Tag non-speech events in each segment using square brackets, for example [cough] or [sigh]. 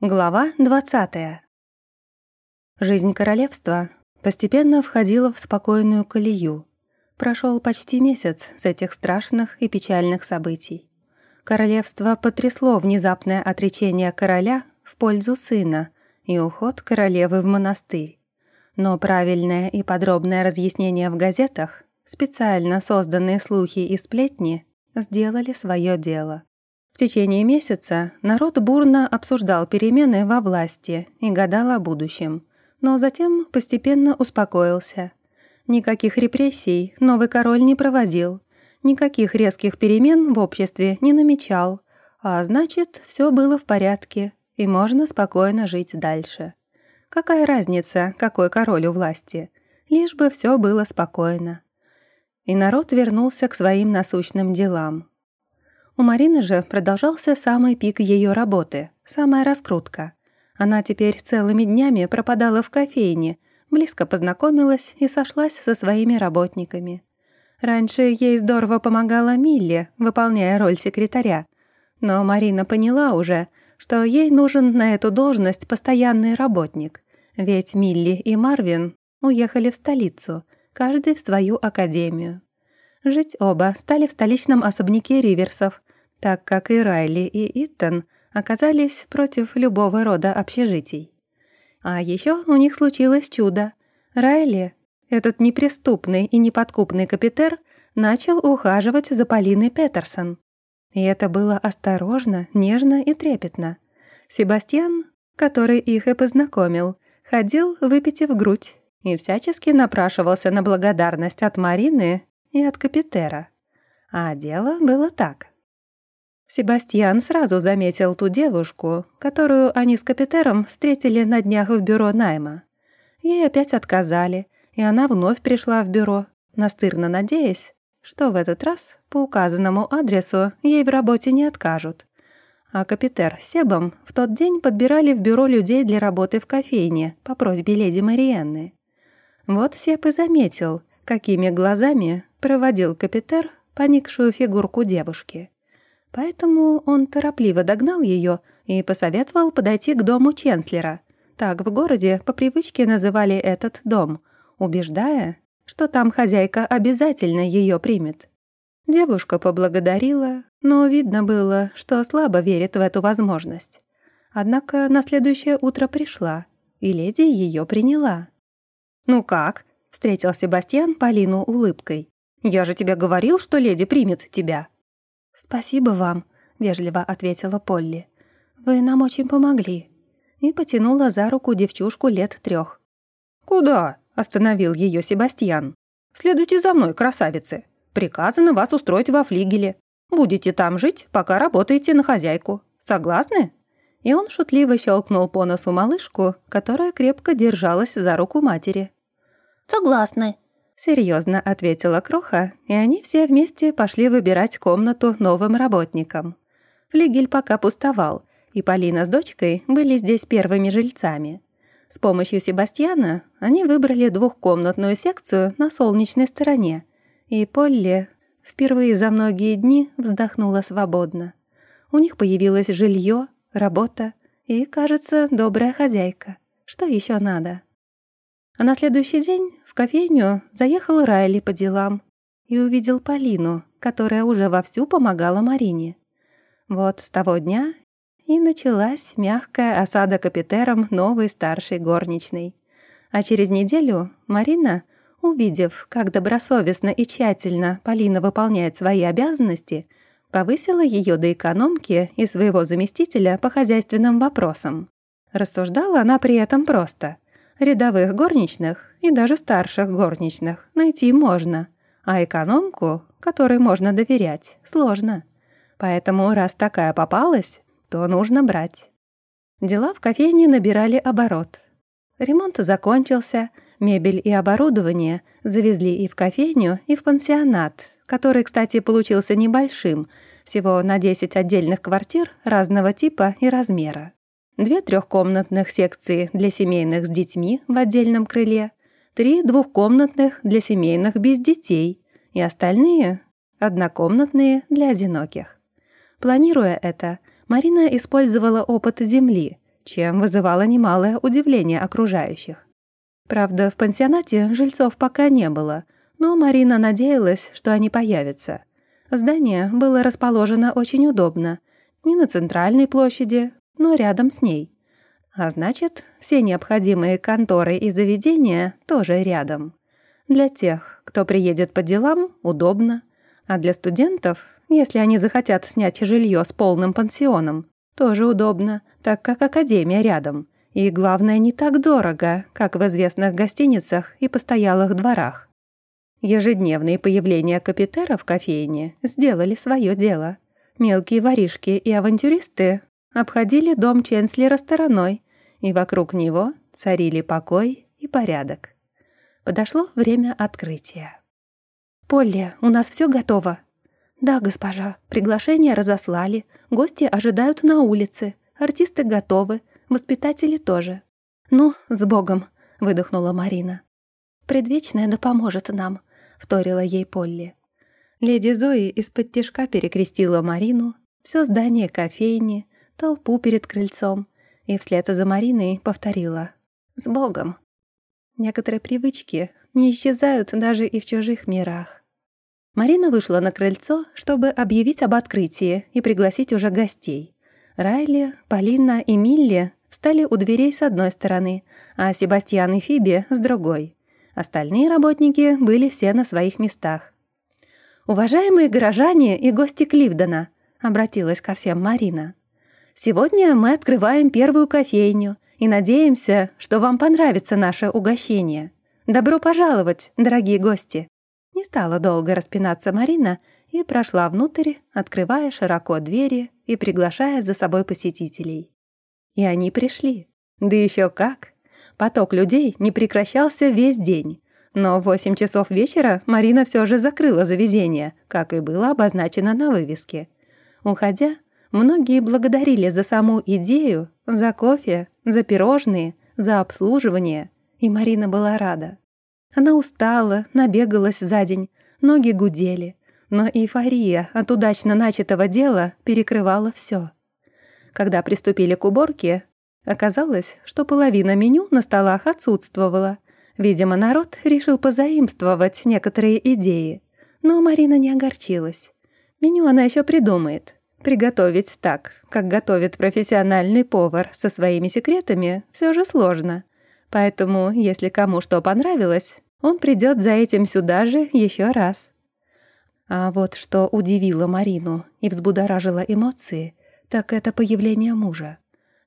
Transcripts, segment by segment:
Глава 20. Жизнь королевства постепенно входила в спокойную колею. Прошел почти месяц с этих страшных и печальных событий. Королевство потрясло внезапное отречение короля в пользу сына и уход королевы в монастырь. Но правильное и подробное разъяснение в газетах, специально созданные слухи и сплетни, сделали свое дело. В течение месяца народ бурно обсуждал перемены во власти и гадал о будущем, но затем постепенно успокоился. Никаких репрессий новый король не проводил, никаких резких перемен в обществе не намечал, а значит, все было в порядке, и можно спокойно жить дальше. Какая разница, какой король у власти, лишь бы все было спокойно. И народ вернулся к своим насущным делам. У Марины же продолжался самый пик ее работы, самая раскрутка. Она теперь целыми днями пропадала в кофейне, близко познакомилась и сошлась со своими работниками. Раньше ей здорово помогала Милли, выполняя роль секретаря. Но Марина поняла уже, что ей нужен на эту должность постоянный работник, ведь Милли и Марвин уехали в столицу, каждый в свою академию. Жить оба стали в столичном особняке Риверсов, так как и Райли, и Иттон оказались против любого рода общежитий. А еще у них случилось чудо. Райли, этот неприступный и неподкупный капитер, начал ухаживать за Полиной Петерсон. И это было осторожно, нежно и трепетно. Себастьян, который их и познакомил, ходил, выпитив грудь, и всячески напрашивался на благодарность от Марины и от капитера. А дело было так. Себастьян сразу заметил ту девушку, которую они с Капитером встретили на днях в бюро найма. Ей опять отказали, и она вновь пришла в бюро, настырно надеясь, что в этот раз по указанному адресу ей в работе не откажут. А Капитер с Себом в тот день подбирали в бюро людей для работы в кофейне по просьбе леди Мариенны. Вот Себ и заметил, какими глазами проводил Капитер поникшую фигурку девушки. Поэтому он торопливо догнал ее и посоветовал подойти к дому Ченслера. Так в городе по привычке называли этот дом, убеждая, что там хозяйка обязательно ее примет. Девушка поблагодарила, но видно было, что слабо верит в эту возможность. Однако на следующее утро пришла, и леди ее приняла. «Ну как?» — встретил Себастьян Полину улыбкой. «Я же тебе говорил, что леди примет тебя». «Спасибо вам», — вежливо ответила Полли. «Вы нам очень помогли». И потянула за руку девчушку лет трех. «Куда?» — остановил ее Себастьян. «Следуйте за мной, красавицы. Приказано вас устроить во флигеле. Будете там жить, пока работаете на хозяйку. Согласны?» И он шутливо щелкнул по носу малышку, которая крепко держалась за руку матери. «Согласны», Серьезно ответила Кроха, и они все вместе пошли выбирать комнату новым работникам. Флигель пока пустовал, и Полина с дочкой были здесь первыми жильцами. С помощью Себастьяна они выбрали двухкомнатную секцию на солнечной стороне, и Полли впервые за многие дни вздохнула свободно. У них появилось жилье, работа и, кажется, добрая хозяйка. Что еще надо? А на следующий день в кофейню заехал Райли по делам и увидел Полину, которая уже вовсю помогала Марине. Вот с того дня и началась мягкая осада капитером новой старшей горничной. А через неделю Марина, увидев, как добросовестно и тщательно Полина выполняет свои обязанности, повысила ее до экономки и своего заместителя по хозяйственным вопросам. Рассуждала она при этом просто — Рядовых горничных и даже старших горничных найти можно, а экономку, которой можно доверять, сложно. Поэтому, раз такая попалась, то нужно брать. Дела в кофейне набирали оборот. Ремонт закончился, мебель и оборудование завезли и в кофейню, и в пансионат, который, кстати, получился небольшим, всего на 10 отдельных квартир разного типа и размера две трехкомнатных секции для семейных с детьми в отдельном крыле, три двухкомнатных для семейных без детей и остальные – однокомнатные для одиноких. Планируя это, Марина использовала опыт Земли, чем вызывало немалое удивление окружающих. Правда, в пансионате жильцов пока не было, но Марина надеялась, что они появятся. Здание было расположено очень удобно, не на центральной площади, но рядом с ней. А значит, все необходимые конторы и заведения тоже рядом. Для тех, кто приедет по делам, удобно, а для студентов, если они захотят снять жилье с полным пансионом, тоже удобно, так как академия рядом. И главное, не так дорого, как в известных гостиницах и постоялых дворах. Ежедневные появления капитера в кофейне сделали свое дело. Мелкие воришки и авантюристы обходили дом Ченслера стороной, и вокруг него царили покой и порядок. Подошло время открытия. «Полли, у нас все готово?» «Да, госпожа. Приглашение разослали. Гости ожидают на улице. Артисты готовы. Воспитатели тоже». «Ну, с Богом!» — выдохнула Марина. «Предвечная да поможет нам», — вторила ей Полли. Леди Зои из-под тишка перекрестила Марину, все здание кофейни, толпу перед крыльцом и вслед за Мариной повторила «С Богом!». Некоторые привычки не исчезают даже и в чужих мирах. Марина вышла на крыльцо, чтобы объявить об открытии и пригласить уже гостей. Райли, Полина и Милли встали у дверей с одной стороны, а Себастьян и Фиби — с другой. Остальные работники были все на своих местах. «Уважаемые горожане и гости Кливдена», — обратилась ко всем Марина. «Сегодня мы открываем первую кофейню и надеемся, что вам понравится наше угощение. Добро пожаловать, дорогие гости!» Не стала долго распинаться Марина и прошла внутрь, открывая широко двери и приглашая за собой посетителей. И они пришли. Да еще как! Поток людей не прекращался весь день. Но в 8 часов вечера Марина все же закрыла заведение, как и было обозначено на вывеске. Уходя, многие благодарили за саму идею, за кофе, за пирожные, за обслуживание, и Марина была рада. Она устала, набегалась за день, ноги гудели, но эйфория от удачно начатого дела перекрывала все. Когда приступили к уборке, оказалось, что половина меню на столах отсутствовала. Видимо, народ решил позаимствовать некоторые идеи. Но Марина не огорчилась. Меню она еще придумает. Приготовить так, как готовит профессиональный повар со своими секретами, все же сложно. Поэтому, если кому что понравилось, он придет за этим сюда же еще раз. А вот что удивило Марину и взбудоражило эмоции, так это появление мужа.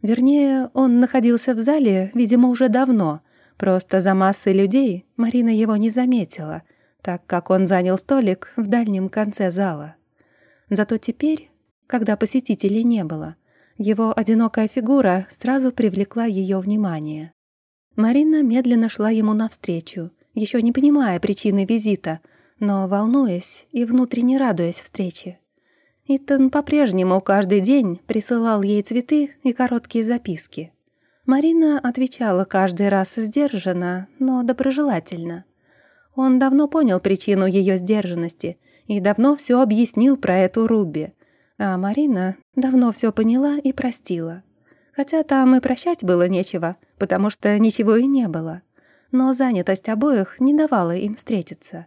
Вернее, он находился в зале, видимо, уже давно, просто за массой людей Марина его не заметила, так как он занял столик в дальнем конце зала. Зато теперь, когда посетителей не было, его одинокая фигура сразу привлекла ее внимание. Марина медленно шла ему навстречу, еще не понимая причины визита, но волнуясь и внутренне радуясь встрече. Итан по-прежнему каждый день присылал ей цветы и короткие записки. Марина отвечала каждый раз сдержанно, но доброжелательно. Он давно понял причину ее сдержанности и давно все объяснил про эту Руби, а Марина давно все поняла и простила. Хотя там и прощать было нечего, потому что ничего и не было. Но занятость обоих не давала им встретиться.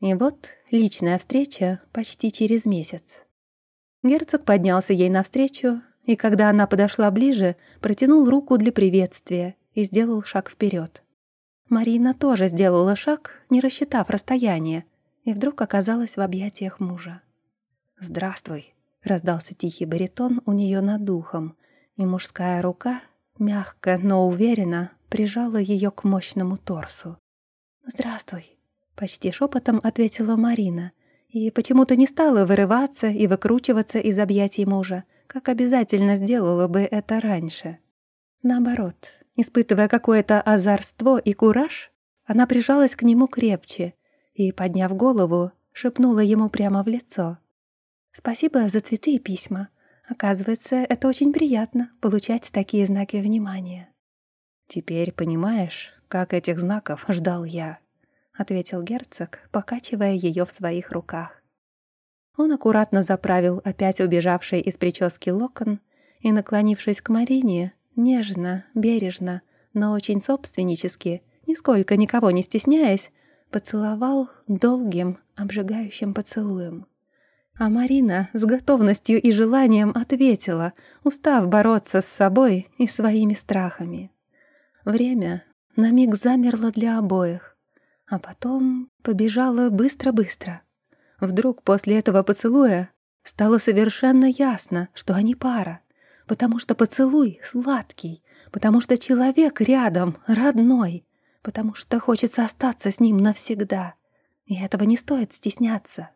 И вот личная встреча почти через месяц. Герцог поднялся ей навстречу, и когда она подошла ближе, протянул руку для приветствия и сделал шаг вперед. Марина тоже сделала шаг, не рассчитав расстояние, и вдруг оказалась в объятиях мужа. «Здравствуй», — раздался тихий баритон у нее над духом, и мужская рука, мягко, но уверенно, прижала ее к мощному торсу. «Здравствуй», — почти шепотом ответила Марина, и почему-то не стала вырываться и выкручиваться из объятий мужа, как обязательно сделала бы это раньше. Наоборот, испытывая какое-то озорство и кураж, она прижалась к нему крепче и, подняв голову, шепнула ему прямо в лицо. «Спасибо за цветы и письма. Оказывается, это очень приятно — получать такие знаки внимания». «Теперь понимаешь, как этих знаков [laughs] ждал я», — ответил герцог, покачивая ее в своих руках. Он аккуратно заправил опять убежавший из прически локон и, наклонившись к Марине, Нежно, бережно, но очень собственнически, нисколько никого не стесняясь, поцеловал долгим, обжигающим поцелуем. А Марина с готовностью и желанием ответила, устав бороться с собой и своими страхами. Время на миг замерло для обоих, а потом побежало быстро-быстро. Вдруг после этого поцелуя стало совершенно ясно, что они пара, потому что поцелуй сладкий, потому что человек рядом, родной, потому что хочется остаться с ним навсегда, и этого не стоит стесняться.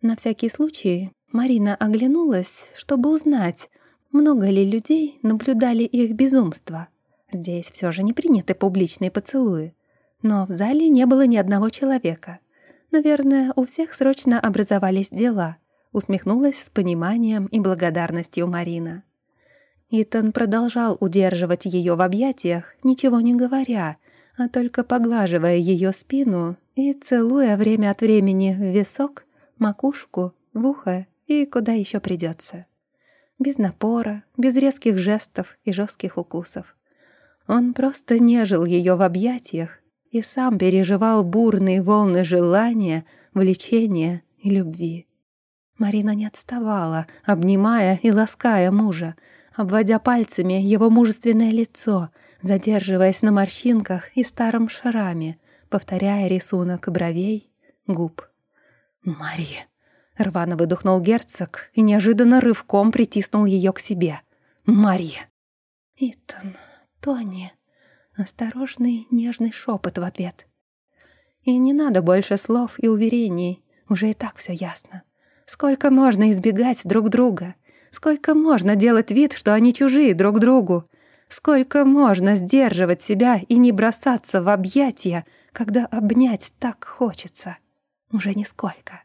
На всякий случай Марина оглянулась, чтобы узнать, много ли людей наблюдали их безумство. Здесь все же не приняты публичные поцелуи. Но в зале не было ни одного человека. Наверное, у всех срочно образовались дела. Усмехнулась с пониманием и благодарностью Марина. Итан продолжал удерживать ее в объятиях, ничего не говоря, а только поглаживая ее спину и целуя время от времени в висок макушку, в ухо и куда еще придется. Без напора, без резких жестов и жестких укусов. Он просто нежил ее в объятиях и сам переживал бурные волны желания, влечения и любви. Марина не отставала, обнимая и лаская мужа, обводя пальцами его мужественное лицо, задерживаясь на морщинках и старом шраме, повторяя рисунок бровей, губ «Мария!» — рвано выдохнул герцог и неожиданно рывком притиснул ее к себе. «Мария!» «Итан, Тони!» Осторожный, нежный шепот в ответ. И не надо больше слов и уверений, уже и так все ясно. Сколько можно избегать друг друга? Сколько можно делать вид, что они чужие друг другу? Сколько можно сдерживать себя и не бросаться в объятия, когда обнять так хочется?» Уже нисколько.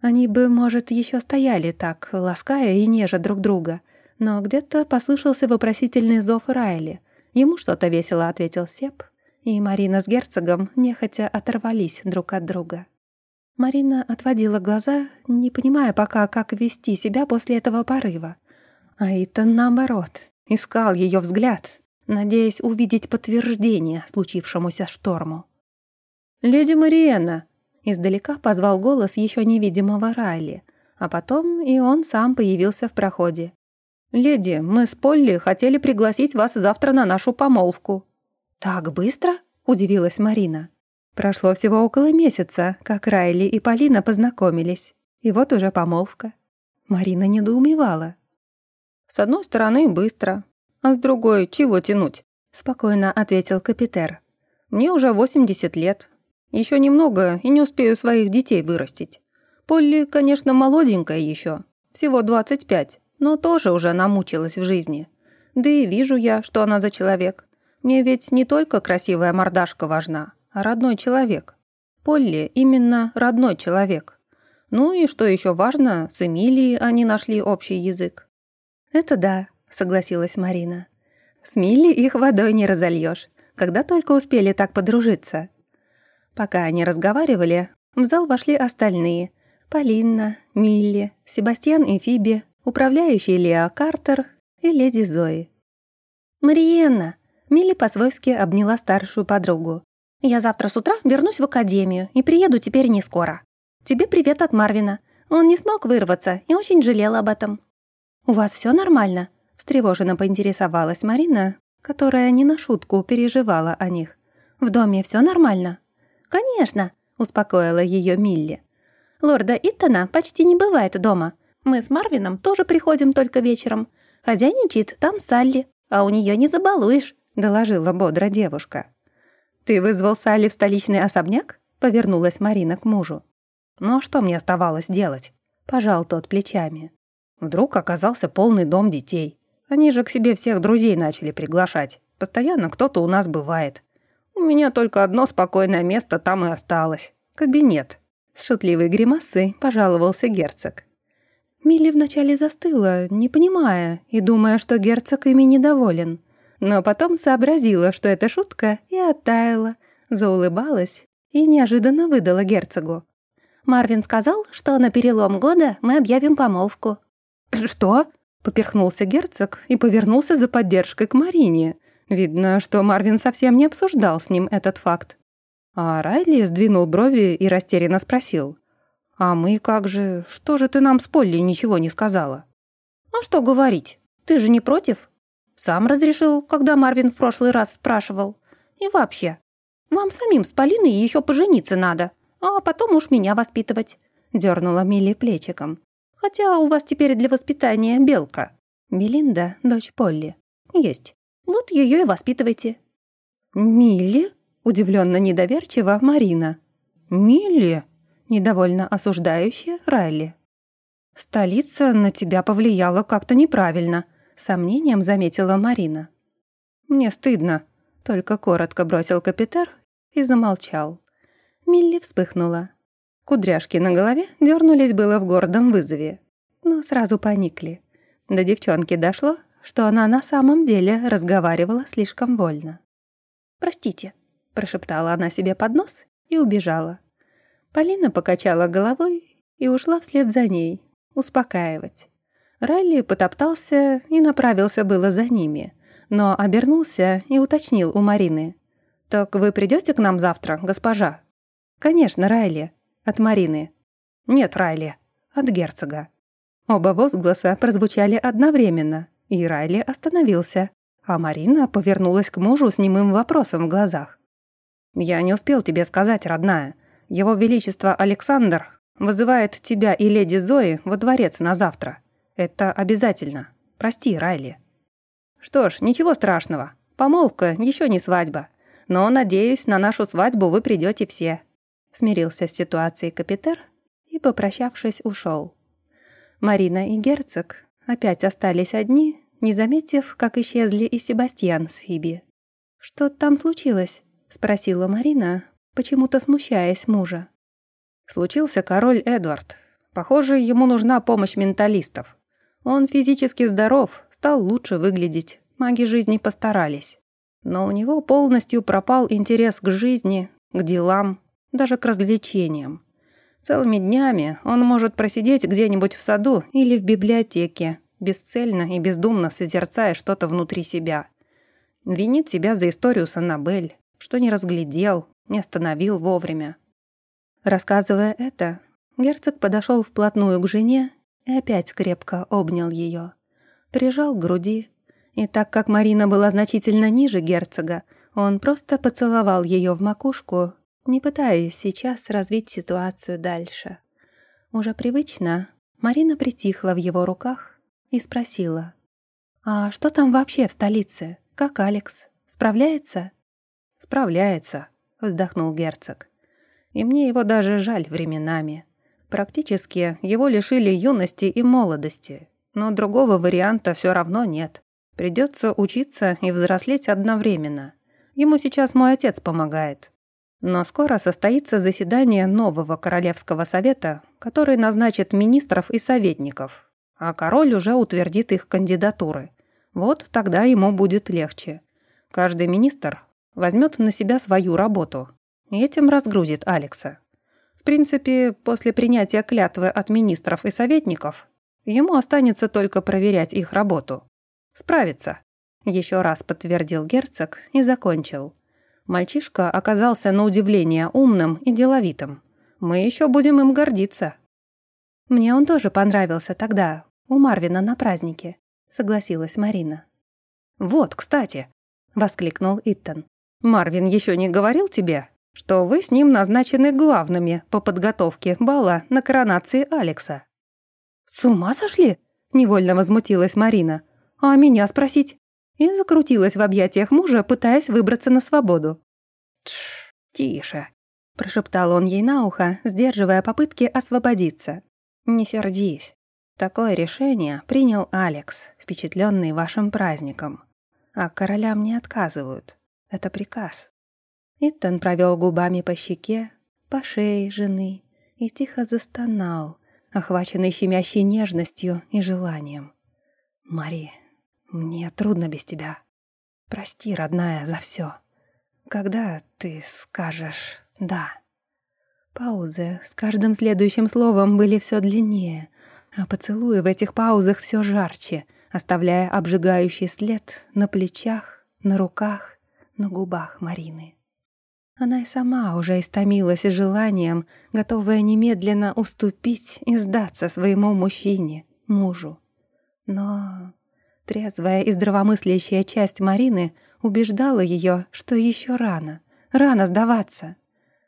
Они бы, может, еще стояли так, лаская и нежа друг друга, но где-то послышался вопросительный зов Райли. Ему что-то весело ответил Сеп, и Марина с герцогом нехотя оторвались друг от друга. Марина отводила глаза, не понимая пока, как вести себя после этого порыва. А Итан, наоборот, искал ее взгляд, надеясь увидеть подтверждение случившемуся шторму. «Леди Мариенна!» Издалека позвал голос еще невидимого Райли, а потом и он сам появился в проходе. «Леди, мы с Полли хотели пригласить вас завтра на нашу помолвку». «Так быстро?» – удивилась Марина. Прошло всего около месяца, как Райли и Полина познакомились. И вот уже помолвка. Марина недоумевала. «С одной стороны, быстро, а с другой, чего тянуть?» – спокойно ответил Капитер. «Мне уже 80 лет, еще немного и не успею своих детей вырастить. Полли, конечно, молоденькая еще, всего 25, но тоже уже намучилась в жизни. Да и вижу я, что она за человек. Мне ведь не только красивая мордашка важна, а родной человек. Полли именно родной человек. Ну и что еще важно, с Эмилией они нашли общий язык. «Это да», — согласилась Марина. «С Милли их водой не разольешь, когда только успели так подружиться. Пока они разговаривали, в зал вошли остальные. Полинна, Милли, Себастьян и Фиби, управляющий Лео Картер и леди Зои. «Мариенна!» Милли по-свойски обняла старшую подругу. «Я завтра с утра вернусь в академию и приеду теперь не скоро. Тебе привет от Марвина. Он не смог вырваться и очень жалел об этом». «У вас все нормально?» — встревоженно поинтересовалась Марина, которая не на шутку переживала о них. «В доме все нормально?» «Конечно», — успокоила ее Милли. «Лорда Иттона почти не бывает дома. Мы с Марвином тоже приходим только вечером. Хозяйничает там Салли, а у нее не забалуешь», — доложила бодро девушка. «Ты вызвал Салли в столичный особняк?» — повернулась Марина к мужу. «Ну а что мне оставалось делать?» — пожал тот плечами. Вдруг оказался полный дом детей. Они же к себе всех друзей начали приглашать. Постоянно кто-то у нас бывает. У меня только одно спокойное место там и осталось. Кабинет. С шутливой гримасой пожаловался герцог. Милли вначале застыла, не понимая и думая, что герцог ими недоволен. Но потом сообразила, что это шутка, и оттаяла, заулыбалась и неожиданно выдала герцогу. «Марвин сказал, что на перелом года мы объявим помолвку». «Что?» Поперхнулся герцог и повернулся за поддержкой к Марине. Видно, что Марвин совсем не обсуждал с ним этот факт. А Райли сдвинул брови и растерянно спросил. «А мы как же? Что же ты нам с Полли ничего не сказала?» «А что говорить? Ты же не против?» «Сам разрешил, когда Марвин в прошлый раз спрашивал. И вообще, вам самим с Полиной еще пожениться надо, а потом уж меня воспитывать», — дернула Милли плечиком. «Хотя у вас теперь для воспитания белка. Мелинда — дочь Полли. Есть. Вот ее и воспитывайте». «Милли?» — удивленно недоверчиво Марина. «Милли?» — недовольно осуждающая Райли. «Столица на тебя повлияла как-то неправильно», — сомнением заметила Марина. «Мне стыдно», — только коротко бросил капитар и замолчал. Милли вспыхнула. Кудряшки на голове дернулись было в гордом вызове, но сразу поникли. До девчонки дошло, что она на самом деле разговаривала слишком вольно. «Простите», — прошептала она себе под нос и убежала. Полина покачала головой и ушла вслед за ней, успокаивать. Райли потоптался и направился было за ними, но обернулся и уточнил у Марины. «Так вы придете к нам завтра, госпожа?» «Конечно, Райли», от Марины. «Нет, Райли», от герцога. Оба возгласа прозвучали одновременно, и Райли остановился, а Марина повернулась к мужу с немым вопросом в глазах. «Я не успел тебе сказать, родная. Его Величество Александр Вызывает тебя и леди Зои во дворец на завтра. Это обязательно. Прости, Райли». «Что ж, ничего страшного. Помолвка, еще не свадьба. Но, надеюсь, на нашу свадьбу вы придете все». Смирился с ситуацией капитер и, попрощавшись, ушел. Марина и герцог опять остались одни, не заметив, как исчезли и Себастьян с Фиби. «Что там случилось?» — спросила Марина, почему-то смущаясь мужа. Случился король Эдвард. Похоже, ему нужна помощь менталистов. Он физически здоров, стал лучше выглядеть, маги жизни постарались. Но у него полностью пропал интерес к жизни, к делам, даже к развлечениям. Целыми днями он может просидеть где-нибудь в саду или в библиотеке, бесцельно и бездумно созерцая что-то внутри себя. Винит себя за историю с Аннабель, что не разглядел, не остановил вовремя. Рассказывая это, герцог подошел вплотную к жене и опять крепко обнял ее. Прижал к груди, и так как Марина была значительно ниже герцога, он просто поцеловал ее в макушку, не пытаясь сейчас развить ситуацию дальше. Уже привычно Марина притихла в его руках и спросила. «А что там вообще в столице? Как Алекс? Справляется?» «Справляется», — вздохнул герцог и мне его даже жаль временами. Практически его лишили юности и молодости, но другого варианта все равно нет. Придется учиться и взрослеть одновременно. Ему сейчас мой отец помогает. Но скоро состоится заседание нового Королевского совета, который назначит министров и советников, а король уже утвердит их кандидатуры. Вот тогда ему будет легче. Каждый министр возьмет на себя свою работу, и этим разгрузит Алекса. В принципе, после принятия клятвы от министров и советников, ему останется только проверять их работу. Справится. Еще раз подтвердил герцог и закончил. Мальчишка оказался на удивление умным и деловитым. Мы еще будем им гордиться. Мне он тоже понравился тогда, у Марвина на празднике, согласилась Марина. Вот, кстати, воскликнул Иттон. Марвин еще не говорил тебе, что вы с ним назначены главными по подготовке бала на коронации Алекса». «С ума сошли?» — невольно возмутилась Марина. «А меня спросить?» И закрутилась в объятиях мужа, пытаясь выбраться на свободу. «Тш, тише», — прошептал он ей на ухо, сдерживая попытки освободиться. «Не сердись. Такое решение принял Алекс, впечатленный вашим праздником. А королям не отказывают. Это приказ». Итан провел губами по щеке, по шее жены и тихо застонал, охваченный щемящей нежностью и желанием. «Мари, мне трудно без тебя. Прости, родная, за все. Когда ты скажешь «да»?» Паузы с каждым следующим словом были все длиннее, а поцелуи в этих паузах все жарче, оставляя обжигающий след на плечах, на руках, на губах Марины. Она и сама уже истомилась желанием, готовая немедленно уступить и сдаться своему мужчине, мужу. Но трезвая и здравомыслящая часть Марины убеждала ее, что еще рано, рано сдаваться.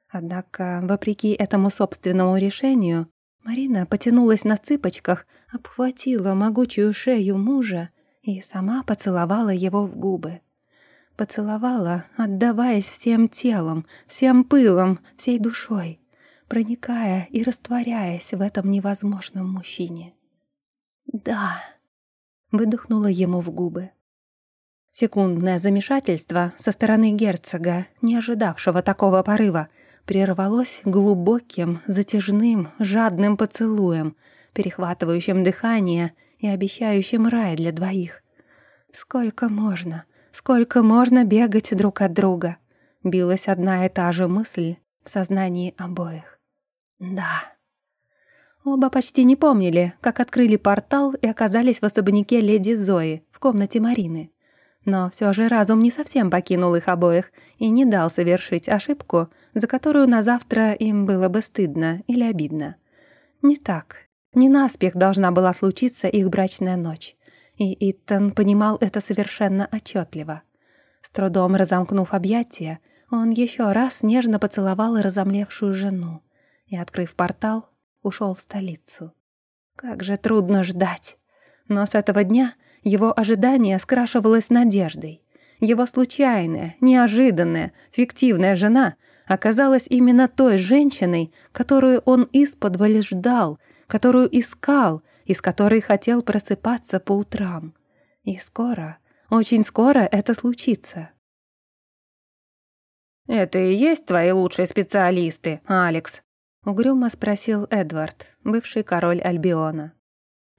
Однако, вопреки этому собственному решению, Марина потянулась на цыпочках, обхватила могучую шею мужа и сама поцеловала его в губы. Поцеловала, отдаваясь всем телом, всем пылом, всей душой, проникая и растворяясь в этом невозможном мужчине. «Да», — выдохнула ему в губы. Секундное замешательство со стороны герцога, не ожидавшего такого порыва, прервалось глубоким, затяжным, жадным поцелуем, перехватывающим дыхание и обещающим рай для двоих. Сколько можно, сколько можно бегать друг от друга? Билась одна и та же мысль в сознании обоих. Да. Оба почти не помнили, как открыли портал и оказались в особняке леди Зои в комнате Марины. Но все же разум не совсем покинул их обоих и не дал совершить ошибку, за которую на завтра им было бы стыдно или обидно. Не так. Не наспех должна была случиться их брачная ночь. И Иттон понимал это совершенно отчетливо. С трудом разомкнув объятия, он еще раз нежно поцеловал разомлевшую жену и, открыв портал, ушел в столицу. Как же трудно ждать. Но с этого дня его ожидание скрашивалось надеждой. Его случайная, неожиданная, фиктивная жена оказалась именно той женщиной, которую он из-под ждал, которую искал и с которой хотел просыпаться по утрам. И скоро, очень скоро это случится. «Это и есть твои лучшие специалисты, Алекс?» — угрюмо спросил Эдвард, бывший король Альбиона.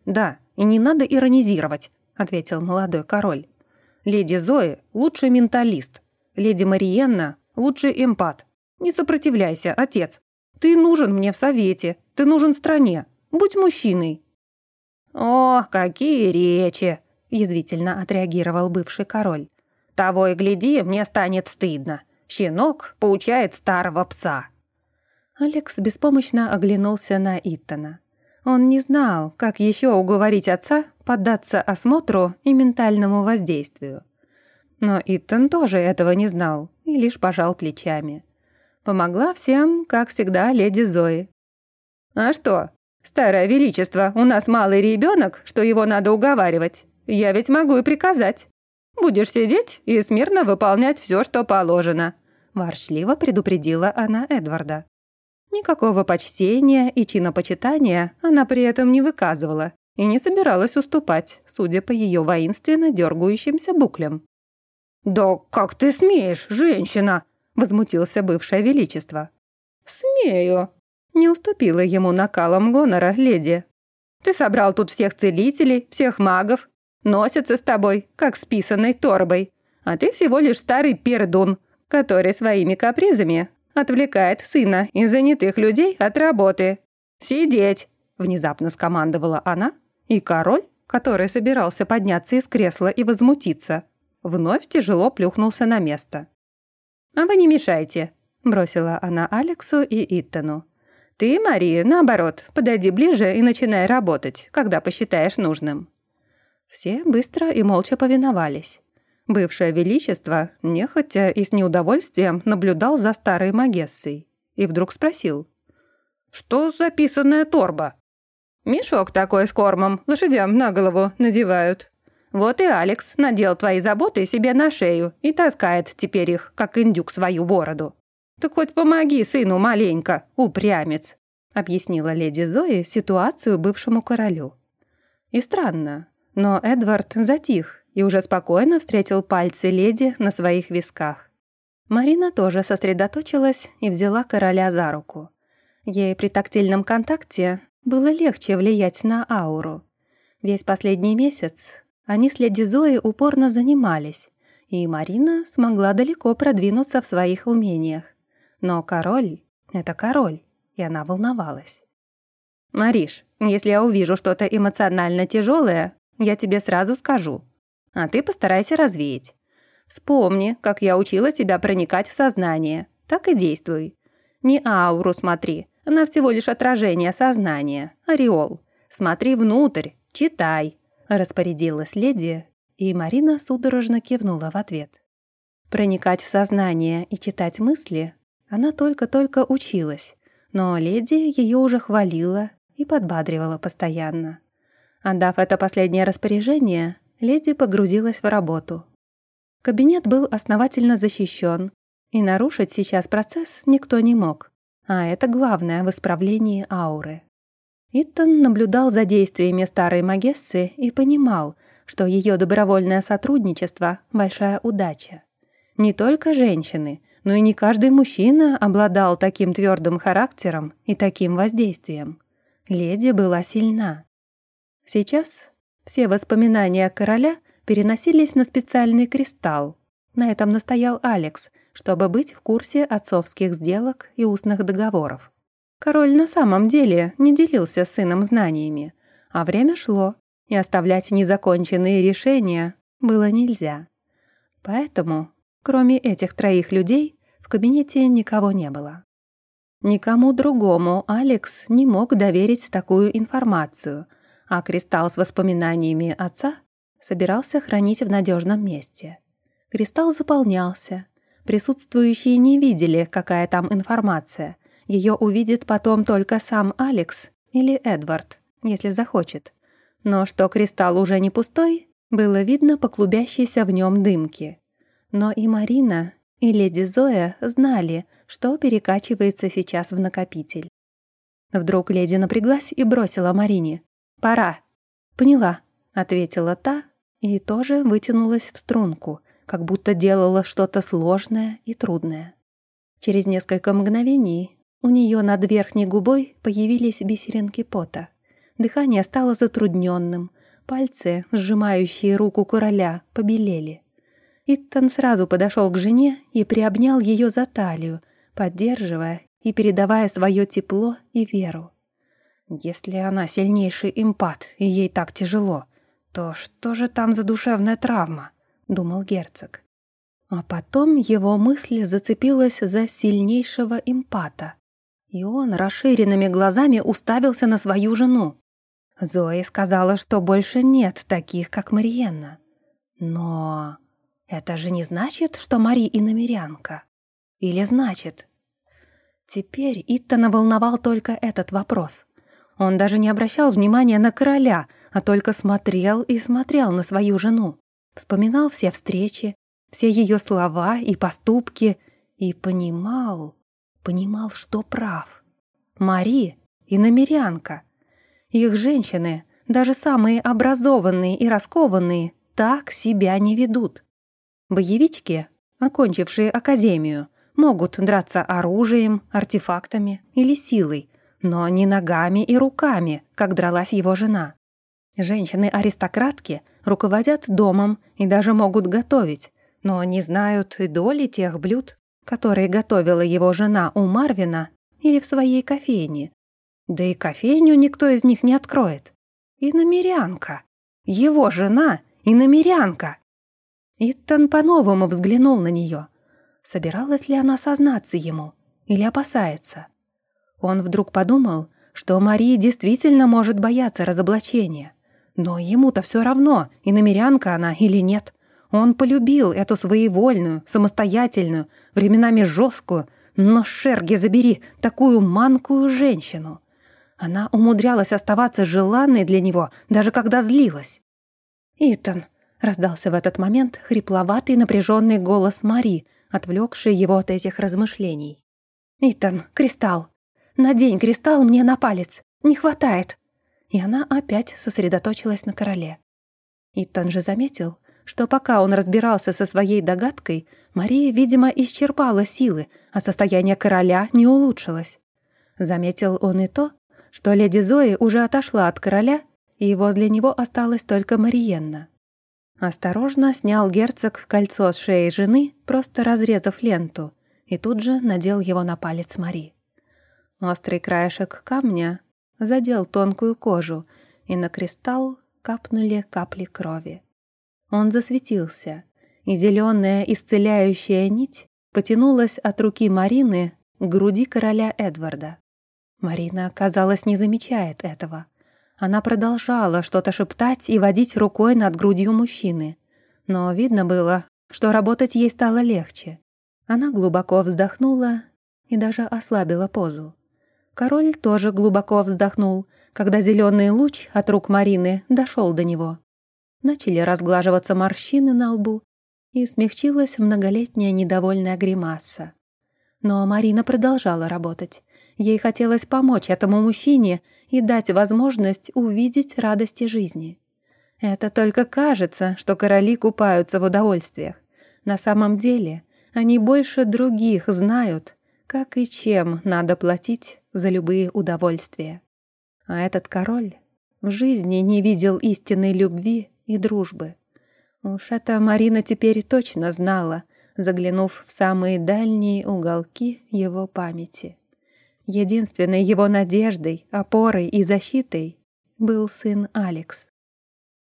«Да, и не надо иронизировать», — ответил молодой король. «Леди Зои — лучший менталист. Леди Мариенна — лучший эмпат. Не сопротивляйся, отец. Ты нужен мне в совете, ты нужен стране. Будь мужчиной». «О, какие речи!» — язвительно отреагировал бывший король. «Того и гляди, мне станет стыдно. Щенок поучает старого пса». Алекс беспомощно оглянулся на Иттона. Он не знал, как еще уговорить отца поддаться осмотру и ментальному воздействию. Но Иттон тоже этого не знал и лишь пожал плечами. Помогла всем, как всегда, леди Зои. «А что, старое величество, у нас малый ребенок, что его надо уговаривать. Я ведь могу и приказать. Будешь сидеть и смирно выполнять все, что положено», воршливо предупредила она Эдварда. Никакого почтения и чинопочитания она при этом не выказывала и не собиралась уступать, судя по ее воинственно дергающимся буклям. «Да как ты смеешь, женщина?» – возмутился бывшее величество. «Смею», – не уступила ему накалом гонора леди. «Ты собрал тут всех целителей, всех магов, носятся с тобой, как с писаной торбой, а ты всего лишь старый пердун, который своими капризами отвлекает сына и занятых людей от работы. «Сидеть!» – внезапно скомандовала она, и король, который собирался подняться из кресла и возмутиться, вновь тяжело плюхнулся на место. «А вы не мешайте», – бросила она Алексу и Иттону. «Ты, Мария, наоборот, подойди ближе и начинай работать, когда посчитаешь нужным». Все быстро и молча повиновались. Бывшее величество, нехотя и с неудовольствием, наблюдал за старой Магессой и вдруг спросил. «Что за писаная торба?» «Мешок такой с кормом, лошадям на голову надевают. Вот и Алекс надел твои заботы себе на шею и таскает теперь их, как индюк, свою бороду. Так хоть помоги сыну маленько, упрямец», объяснила леди Зои ситуацию бывшему королю. И странно, но Эдвард затих и уже спокойно встретил пальцы леди на своих висках. Марина тоже сосредоточилась и взяла короля за руку. Ей при тактильном контакте было легче влиять на ауру. Весь последний месяц они с леди Зоей упорно занимались, и Марина смогла далеко продвинуться в своих умениях. Но король — это король, и она волновалась. «Мариш, если я увижу что-то эмоционально тяжелое, я тебе сразу скажу. А ты постарайся развеять. Вспомни, как я учила тебя проникать в сознание. Так и действуй. Не ауру смотри, она всего лишь отражение сознания, ореол. Смотри внутрь, читай», — распорядилась леди, и Марина судорожно кивнула в ответ. Проникать в сознание и читать мысли она только-только училась, но леди ее уже хвалила и подбадривала постоянно. Отдав это последнее распоряжение, леди погрузилась в работу. Кабинет был основательно защищен, и нарушить сейчас процесс никто не мог, а это главное в исправлении ауры. Иттон наблюдал за действиями старой Магессы и понимал, что ее добровольное сотрудничество – большая удача. Не только женщины, но и не каждый мужчина обладал таким твердым характером и таким воздействием. Леди была сильна. Сейчас все воспоминания короля переносились на специальный кристалл. На этом настоял Алекс, чтобы быть в курсе отцовских сделок и устных договоров. Король на самом деле не делился с сыном знаниями, а время шло, и оставлять незаконченные решения было нельзя. Поэтому, кроме этих троих людей, в кабинете никого не было. Никому другому Алекс не мог доверить такую информацию, а кристалл с воспоминаниями отца собирался хранить в надежном месте. Кристалл заполнялся. Присутствующие не видели, какая там информация. Ее увидит потом только сам Алекс или Эдвард, если захочет. Но что кристалл уже не пустой, было видно по клубящейся в нем дымке. Но и Марина, и леди Зоя знали, что перекачивается сейчас в накопитель. Вдруг леди напряглась и бросила Марине. «Пора». «Поняла», — ответила та и тоже вытянулась в струнку, как будто делала что-то сложное и трудное. Через несколько мгновений у нее над верхней губой появились бисеринки пота. Дыхание стало затрудненным, пальцы, сжимающие руку короля, побелели. Иттон сразу подошел к жене и приобнял ее за талию, поддерживая и передавая свое тепло и веру. Если она сильнейший импат и ей так тяжело, то что же там за душевная травма? Думал герцог. А потом его мысль зацепилась за сильнейшего импата. И он расширенными глазами уставился на свою жену. Зои сказала, что больше нет таких, как Мариенна. Но это же не значит, что Мари иномерянка. Или значит? Теперь Иттона волновал только этот вопрос. Он даже не обращал внимания на короля, а только смотрел и смотрел на свою жену. Вспоминал все встречи, все ее слова и поступки и понимал, понимал, что прав. Мари — иномерянка, их женщины, даже самые образованные и раскованные, так себя не ведут. Боевички, окончившие академию, могут драться оружием, артефактами или силой, но не ногами и руками, как дралась его жена. Женщины-аристократки руководят домом и даже могут готовить, но не знают и доли тех блюд, которые готовила его жена у Марвина или в своей кофейне, да и кофейню никто из них не откроет. И намерянка. Его жена и намерянка. Иттон по-новому взглянул на нее. Собиралась ли она сознаться ему или опасается? Он вдруг подумал, что Мария действительно может бояться разоблачения. Но ему-то все равно, и намерянка она или нет. Он полюбил эту своевольную, самостоятельную, временами жесткую, но шерги забери, такую манкую женщину. Она умудрялась оставаться желанной для него, даже когда злилась. «Итан», — раздался в этот момент хрипловатый напряженный голос Мари, отвлекший его от этих размышлений. «Итан, кристалл! Надень кристалл мне на палец! Не хватает!» И она опять сосредоточилась на короле. Итан же заметил, что пока он разбирался со своей догадкой, Мария, видимо, исчерпала силы, а состояние короля не улучшилось. Заметил он и то, что леди Зои уже отошла от короля, и возле него осталась только Мариенна. Осторожно снял герцог кольцо с шеи жены, просто разрезав ленту, и тут же надел его на палец Мари. Острый краешек камня задел тонкую кожу, и на кристалл капнули капли крови. Он засветился, и зеленая исцеляющая нить потянулась от руки Марины к груди короля Эдварда. Марина, казалось, не замечает этого. Она продолжала что-то шептать и водить рукой над грудью мужчины. Но видно было, что работать ей стало легче. Она глубоко вздохнула и даже ослабила позу. Король тоже глубоко вздохнул, когда зеленый луч от рук Марины дошел до него. Начали разглаживаться морщины на лбу, и смягчилась многолетняя недовольная гримаса. Но Марина продолжала работать. Ей хотелось помочь этому мужчине и дать возможность увидеть радости жизни. Это только кажется, что короли купаются в удовольствиях. На самом деле они больше других знают, как и чем надо платить за любые удовольствия. А этот король в жизни не видел истинной любви и дружбы. Уж это Марина теперь точно знала, заглянув в самые дальние уголки его памяти. Единственной его надеждой, опорой и защитой был сын Алекс.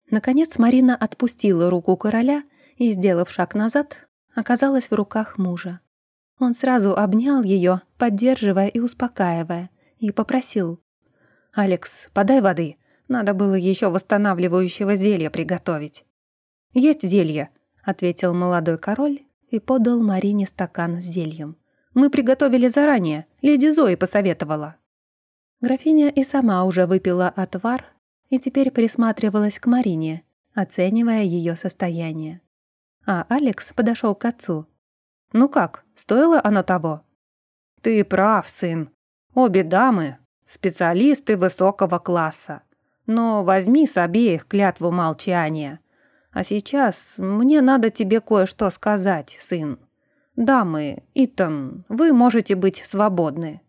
Наконец Марина отпустила руку короля и, сделав шаг назад, оказалась в руках мужа. Он сразу обнял ее, поддерживая и успокаивая, и попросил. «Алекс, подай воды. Надо было еще восстанавливающего зелья приготовить». «Есть зелье», — ответил молодой король и подал Марине стакан с зельем. «Мы приготовили заранее, леди Зои посоветовала». Графиня и сама уже выпила отвар и теперь присматривалась к Марине, оценивая ее состояние. А Алекс подошел к отцу. «Ну как, стоило оно того?» «Ты прав, сын. Обе дамы — специалисты высокого класса. Но возьми с обеих клятву молчания. А сейчас мне надо тебе кое-что сказать, сын. Дамы, Итан, вы можете быть свободны».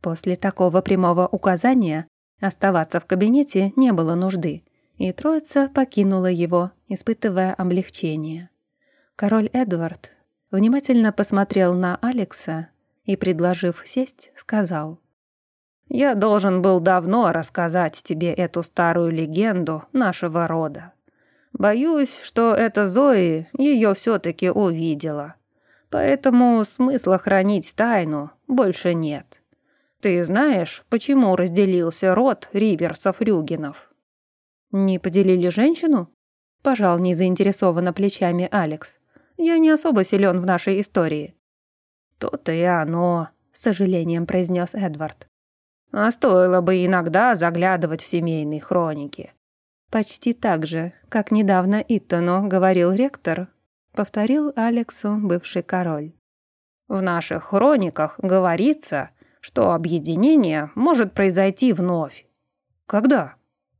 После такого прямого указания оставаться в кабинете не было нужды, и троица покинула его, испытывая облегчение. Король Эдвард внимательно посмотрел на Алекса и, предложив сесть, сказал. «Я должен был давно рассказать тебе эту старую легенду нашего рода. Боюсь, что эта Зои ее все-таки увидела. Поэтому смысла хранить тайну больше нет. Ты знаешь, почему разделился род Риверсов-Рюгинов?» «Не поделили женщину?» – пожал незаинтересованно плечами Алекс. «Я не особо силен в нашей истории». «То-то и оно», – с сожалением произнес Эдвард. «А стоило бы иногда заглядывать в семейные хроники. Почти так же, как недавно Иттону говорил ректор, повторил Алексу бывший король. В наших хрониках говорится, что объединение может произойти вновь. Когда?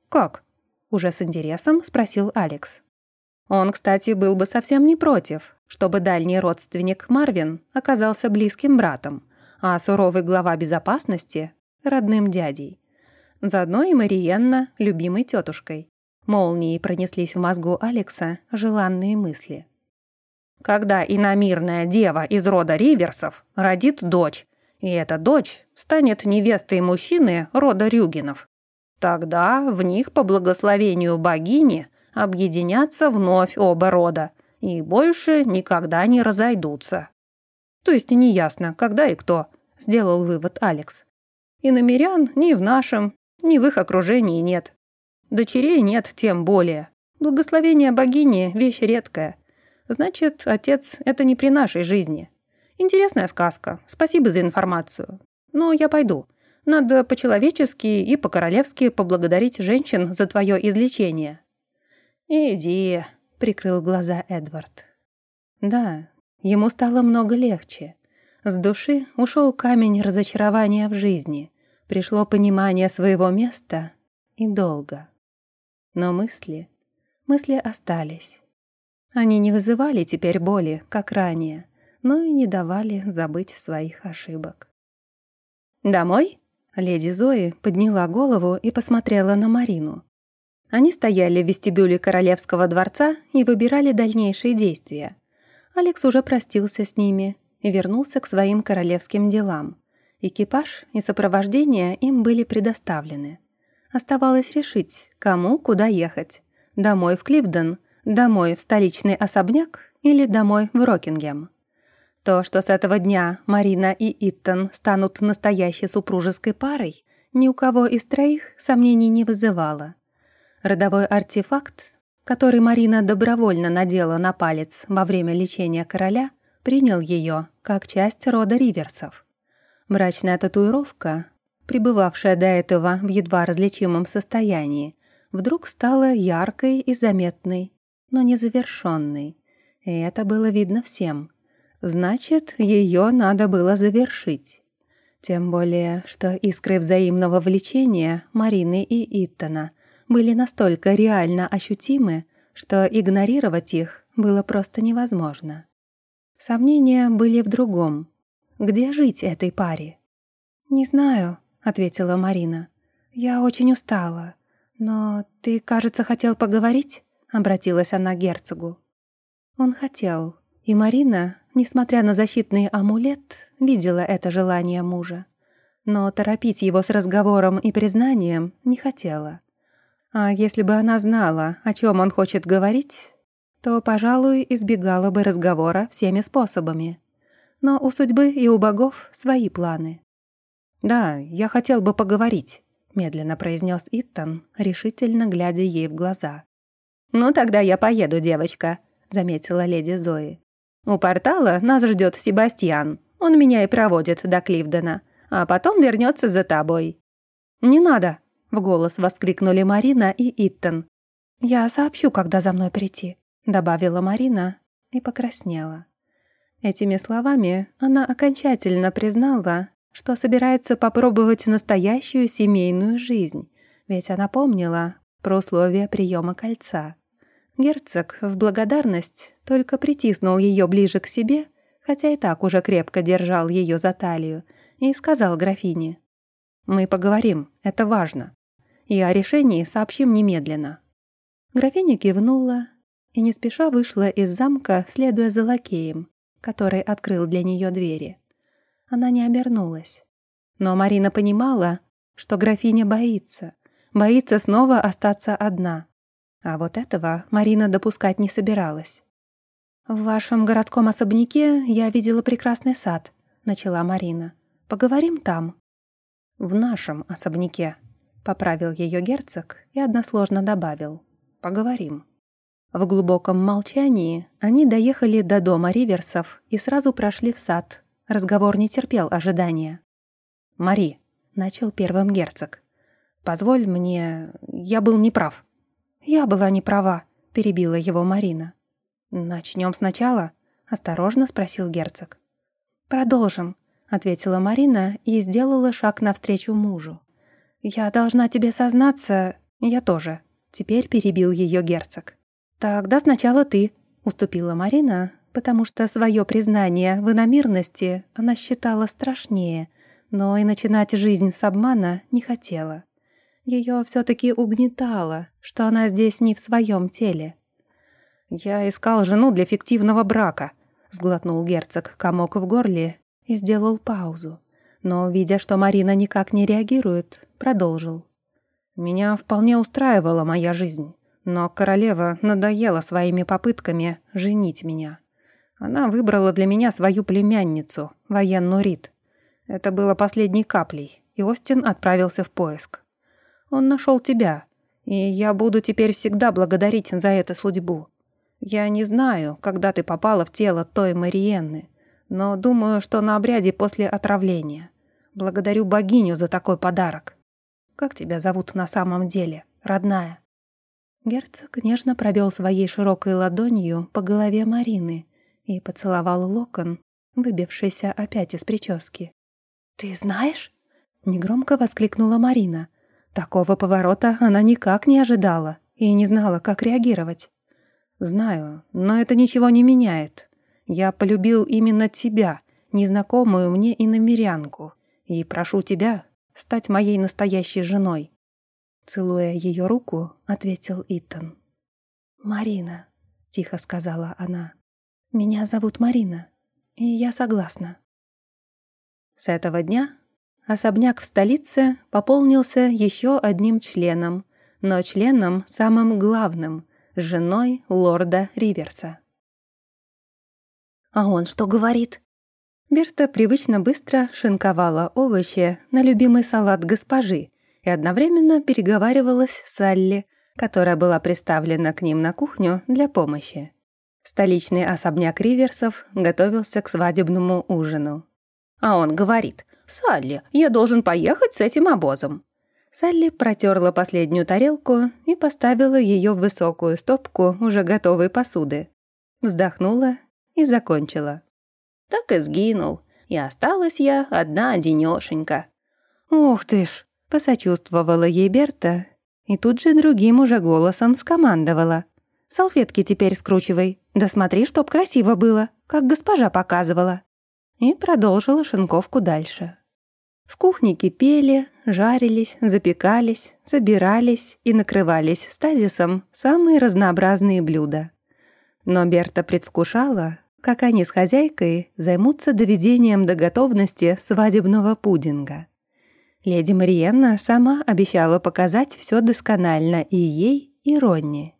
Как? Уже с интересом спросил Алекс. Он, кстати, был бы совсем не против, чтобы дальний родственник Марвин оказался близким братом, а суровый глава безопасности — родным дядей. Заодно и Мариенна — любимой тетушкой. Молнией пронеслись в мозгу Алекса желанные мысли. Когда иномирная дева из рода Риверсов родит дочь, и эта дочь станет невестой мужчины рода Рюгинов, тогда в них по благословению богини объединятся вновь оба рода и больше никогда не разойдутся. То есть неясно, когда и кто, сделал вывод Алекс. И намерян ни в нашем, ни в их окружении нет. Дочерей нет тем более. Благословение богини – вещь редкая. Значит, отец – это не при нашей жизни. Интересная сказка. Спасибо за информацию. Но я пойду. Надо по-человечески и по-королевски поблагодарить женщин за твое излечение». «Иди», — прикрыл глаза Эдвард. Да, ему стало много легче. С души ушел камень разочарования в жизни. Пришло понимание своего места и долго. Но мысли, мысли остались. Они не вызывали теперь боли, как ранее, но и не давали забыть своих ошибок. «Домой?» Леди Зои подняла голову и посмотрела на Марину. Они стояли в вестибюле Королевского дворца и выбирали дальнейшие действия. Алекс уже простился с ними и вернулся к своим королевским делам. Экипаж и сопровождение им были предоставлены. Оставалось решить, кому куда ехать. Домой в Клифден, домой в столичный особняк или домой в Рокингем. То, что с этого дня Марина и Иттон станут настоящей супружеской парой, ни у кого из троих сомнений не вызывало. Родовой артефакт, который Марина добровольно надела на палец во время лечения короля, принял ее как часть рода Риверсов. Брачная татуировка, пребывавшая до этого в едва различимом состоянии, вдруг стала яркой и заметной, но не завершенной. И это было видно всем. Значит, ее надо было завершить. Тем более, что искры взаимного влечения Марины и Иттона были настолько реально ощутимы, что игнорировать их было просто невозможно. Сомнения были в другом. Где жить этой паре? «Не знаю», — ответила Марина. «Я очень устала. Но ты, кажется, хотел поговорить?» — обратилась она к герцогу. Он хотел, и Марина, несмотря на защитный амулет, видела это желание мужа. Но торопить его с разговором и признанием не хотела. А если бы она знала, о чем он хочет говорить, то, пожалуй, избегала бы разговора всеми способами. Но у судьбы и у богов свои планы. «Да, я хотел бы поговорить», — медленно произнес Иттон, решительно глядя ей в глаза. «Ну, тогда я поеду, девочка», — заметила леди Зои. «У портала нас ждет Себастьян. Он меня и проводит до Кливдена, а потом вернется за тобой». «Не надо», — в голос воскликнули Марина и Иттон. «Я сообщу, когда за мной прийти», — добавила Марина и покраснела. Этими словами она окончательно признала, что собирается попробовать настоящую семейную жизнь, ведь она помнила про условия приема кольца. Герцог в благодарность только притиснул ее ближе к себе, хотя и так уже крепко держал ее за талию, и сказал графине, «Мы поговорим, это важно, и о решении сообщим немедленно». Графиня кивнула и не спеша вышла из замка, следуя за лакеем, который открыл для нее двери. Она не обернулась. Но Марина понимала, что графиня боится, боится снова остаться одна. А вот этого Марина допускать не собиралась. «В вашем городском особняке я видела прекрасный сад», — начала Марина. «Поговорим там». «В нашем особняке», — поправил ее герцог и односложно добавил. «Поговорим». В глубоком молчании они доехали до дома Риверсов и сразу прошли в сад, Разговор не терпел ожидания. «Мари», — начал первым герцог, — «позволь мне... Я был неправ». «Я была не права», — перебила его Марина. «Начнем сначала?» — осторожно спросил герцог. «Продолжим», — ответила Марина и сделала шаг навстречу мужу. «Я должна тебе сознаться...» «Я тоже», — теперь перебил ее герцог. «Тогда сначала ты», — уступила Марина, потому что свое признание в иномирности она считала страшнее, но и начинать жизнь с обмана не хотела. Ее все-таки угнетало, что она здесь не в своем теле. «Я искал жену для фиктивного брака», — сглотнул герцог комок в горле и сделал паузу. Но, видя, что Марина никак не реагирует, продолжил. «Меня вполне устраивала моя жизнь, но королева надоела своими попытками женить меня. Она выбрала для меня свою племянницу, военную Рит. Это было последней каплей, и Остин отправился в поиск. Он нашел тебя, и я буду теперь всегда благодарить за это судьбу. Я не знаю, когда ты попала в тело той Мариенны, но думаю, что на обряде после отравления. Благодарю богиню за такой подарок. Как тебя зовут на самом деле, родная?» Герцог нежно провел своей широкой ладонью по голове Марины, и поцеловал локон, выбившийся опять из прически. «Ты знаешь?» — негромко воскликнула Марина. Такого поворота она никак не ожидала и не знала, как реагировать. «Знаю, но это ничего не меняет. Я полюбил именно тебя, незнакомую мне и намерянку, и прошу тебя стать моей настоящей женой». Целуя ее руку, ответил Итан. «Марина», — тихо сказала она. Меня зовут Марина, и я согласна. С этого дня особняк в столице пополнился еще одним членом, но членом самым главным — женой лорда Риверса. «А он что говорит?» Берта привычно быстро шинковала овощи на любимый салат госпожи и одновременно переговаривалась с Салли, которая была приставлена к ним на кухню для помощи. Столичный особняк Риверсов готовился к свадебному ужину. А он говорит, «Салли, я должен поехать с этим обозом». Салли протерла последнюю тарелку и поставила ее в высокую стопку уже готовой посуды. Вздохнула и закончила. Так и сгинул, и осталась я одна одинёшенька. «Ух ты ж!» — посочувствовала ей Берта, и тут же другим уже голосом скомандовала. «Салфетки теперь скручивай, да смотри, чтоб красиво было, как госпожа показывала». И продолжила шинковку дальше. В кухне кипели, жарились, запекались, собирались и накрывались стазисом самые разнообразные блюда. Но Берта предвкушала, как они с хозяйкой займутся доведением до готовности свадебного пудинга. Леди Мариенна сама обещала показать все досконально и ей, и Ронни.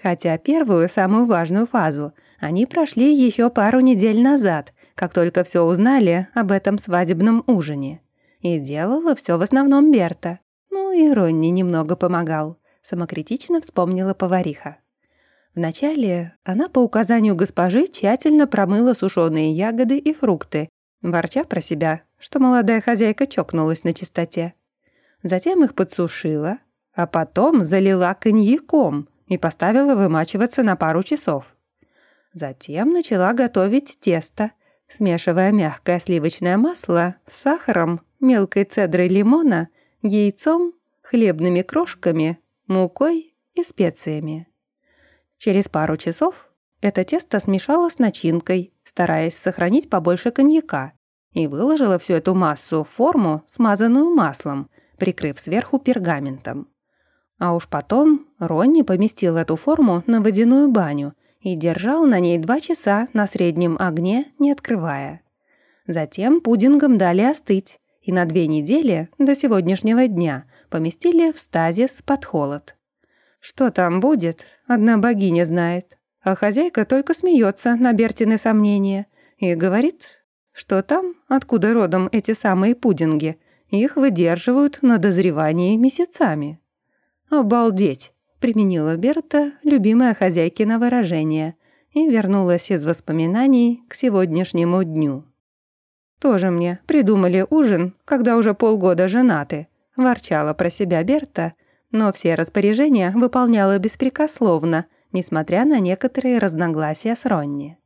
Хотя первую, самую важную фазу они прошли еще пару недель назад, как только все узнали об этом свадебном ужине. И делала все в основном Берта. Ну и Ронни немного помогал, самокритично вспомнила повариха. Вначале она по указанию госпожи тщательно промыла сушеные ягоды и фрукты, ворча про себя, что молодая хозяйка чокнулась на чистоте. Затем их подсушила, а потом залила коньяком и поставила вымачиваться на пару часов. Затем начала готовить тесто, смешивая мягкое сливочное масло с сахаром, мелкой цедрой лимона, яйцом, хлебными крошками, мукой и специями. Через пару часов это тесто смешала с начинкой, стараясь сохранить побольше коньяка, и выложила всю эту массу в форму, смазанную маслом, прикрыв сверху пергаментом. А уж потом Ронни поместил эту форму на водяную баню и держал на ней два часа на среднем огне, не открывая. Затем пудингом дали остыть, и на две недели до сегодняшнего дня поместили в стазис под холод. Что там будет, одна богиня знает. А хозяйка только смеется на Бертины сомнения и говорит, что там, откуда родом эти самые пудинги, их выдерживают на дозревании месяцами. «Обалдеть!» — применила Берта любимое хозяйкино выражение и вернулась из воспоминаний к сегодняшнему дню. «Тоже мне придумали ужин, когда уже полгода женаты», — ворчала про себя Берта — но все распоряжения выполняла беспрекословно, несмотря на некоторые разногласия с Ронни.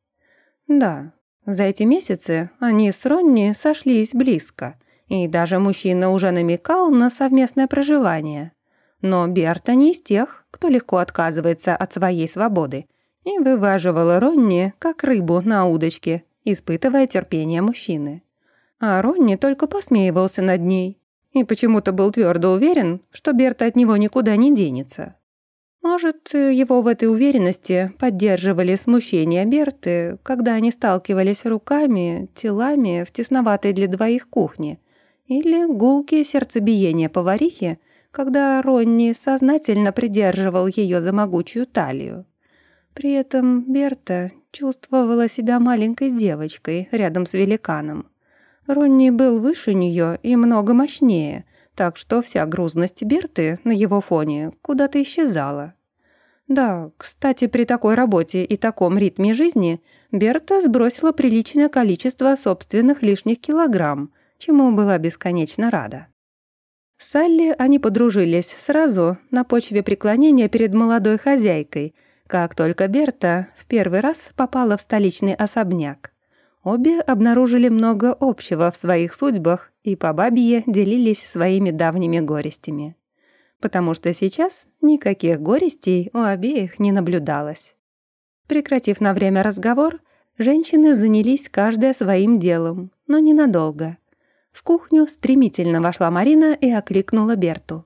Да, за эти месяцы они с Ронни сошлись близко, и даже мужчина уже намекал на совместное проживание. Но Берта не из тех, кто легко отказывается от своей свободы, и вываживала Ронни как рыбу на удочке, испытывая терпение мужчины. А Ронни только посмеивался над ней, и почему-то был твердо уверен, что Берта от него никуда не денется. Может, его в этой уверенности поддерживали смущение Берты, когда они сталкивались руками, телами в тесноватой для двоих кухне, или гулкие сердцебиения поварихи, когда Ронни сознательно придерживал ее за могучую талию. При этом Берта чувствовала себя маленькой девочкой рядом с великаном. Ронни был выше нее и много мощнее, так что вся грузность Берты на его фоне куда-то исчезала. Да, кстати, при такой работе и таком ритме жизни Берта сбросила приличное количество собственных лишних килограмм, чему была бесконечно рада. С Салли они подружились сразу на почве преклонения перед молодой хозяйкой, как только Берта в первый раз попала в столичный особняк. Обе обнаружили много общего в своих судьбах и по бабье делились своими давними горестями. Потому что сейчас никаких горестей у обеих не наблюдалось. Прекратив на время разговор, женщины занялись каждая своим делом, но ненадолго. В кухню стремительно вошла Марина и окликнула Берту.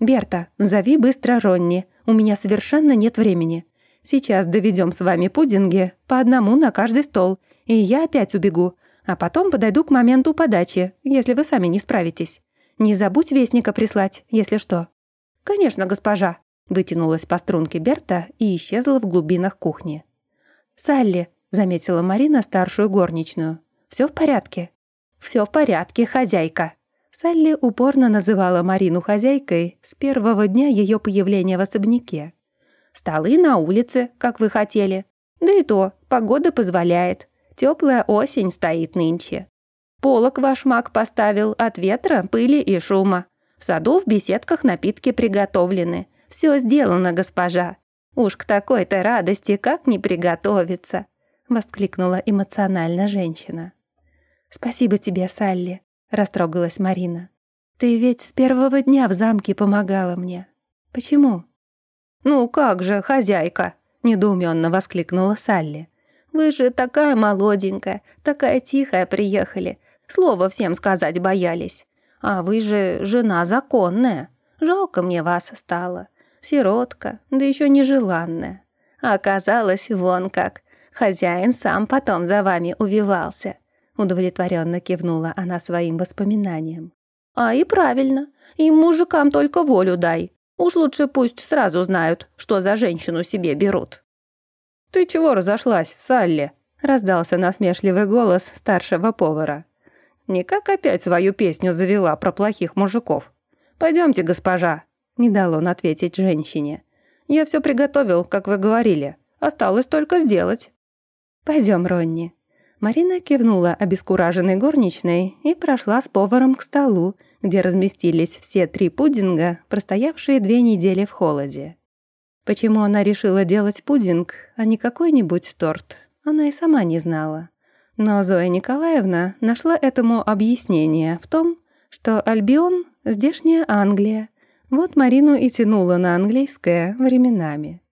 «Берта, зови быстро Ронни, у меня совершенно нет времени. Сейчас доведем с вами пудинги по одному на каждый стол и я опять убегу, А потом подойду к моменту подачи, если вы сами не справитесь. Не забудь вестника прислать, если что». «Конечно, госпожа», — вытянулась по струнке Берта и исчезла в глубинах кухни. «Салли», — заметила Марина старшую горничную, — «всё в порядке?» «Всё в порядке, хозяйка». Салли упорно называла Марину хозяйкой с первого дня её появления в особняке. «Столы на улице, как вы хотели. Да и то, погода позволяет. Теплая осень стоит нынче. Полок ваш маг поставил от ветра, пыли и шума. В саду в беседках напитки приготовлены. Все сделано, госпожа. Уж к такой-то радости как не приготовиться!» Воскликнула эмоционально женщина. «Спасибо тебе, Салли», — растрогалась Марина. «Ты ведь с первого дня в замке помогала мне. Почему?» «Ну как же, хозяйка!» — недоуменно воскликнула Салли. «Вы же такая молоденькая, такая тихая приехали. Слово всем сказать боялись. А вы же жена законная. Жалко мне вас стало. Сиротка, да еще нежеланная. А оказалось, вон как. Хозяин сам потом за вами увивался. Удовлетворенно кивнула она своим воспоминаниям. А и правильно. Им мужикам только волю дай. Уж лучше пусть сразу знают, что за женщину себе берут. «Ты чего разошлась, Салли?» — раздался насмешливый голос старшего повара. «Никак опять свою песню завела про плохих мужиков. Пойдемте, госпожа», — не дал он ответить женщине. «Я все приготовил, как вы говорили. Осталось только сделать». «Пойдем, Ронни». Марина кивнула обескураженной горничной и прошла с поваром к столу, где разместились все три пудинга, простоявшие две недели в холоде. Почему она решила делать пудинг, а не какой-нибудь торт, она и сама не знала. Но Зоя Николаевна нашла этому объяснение в том, что Альбион – здешняя Англия. Вот Марину и тянула на английское временами.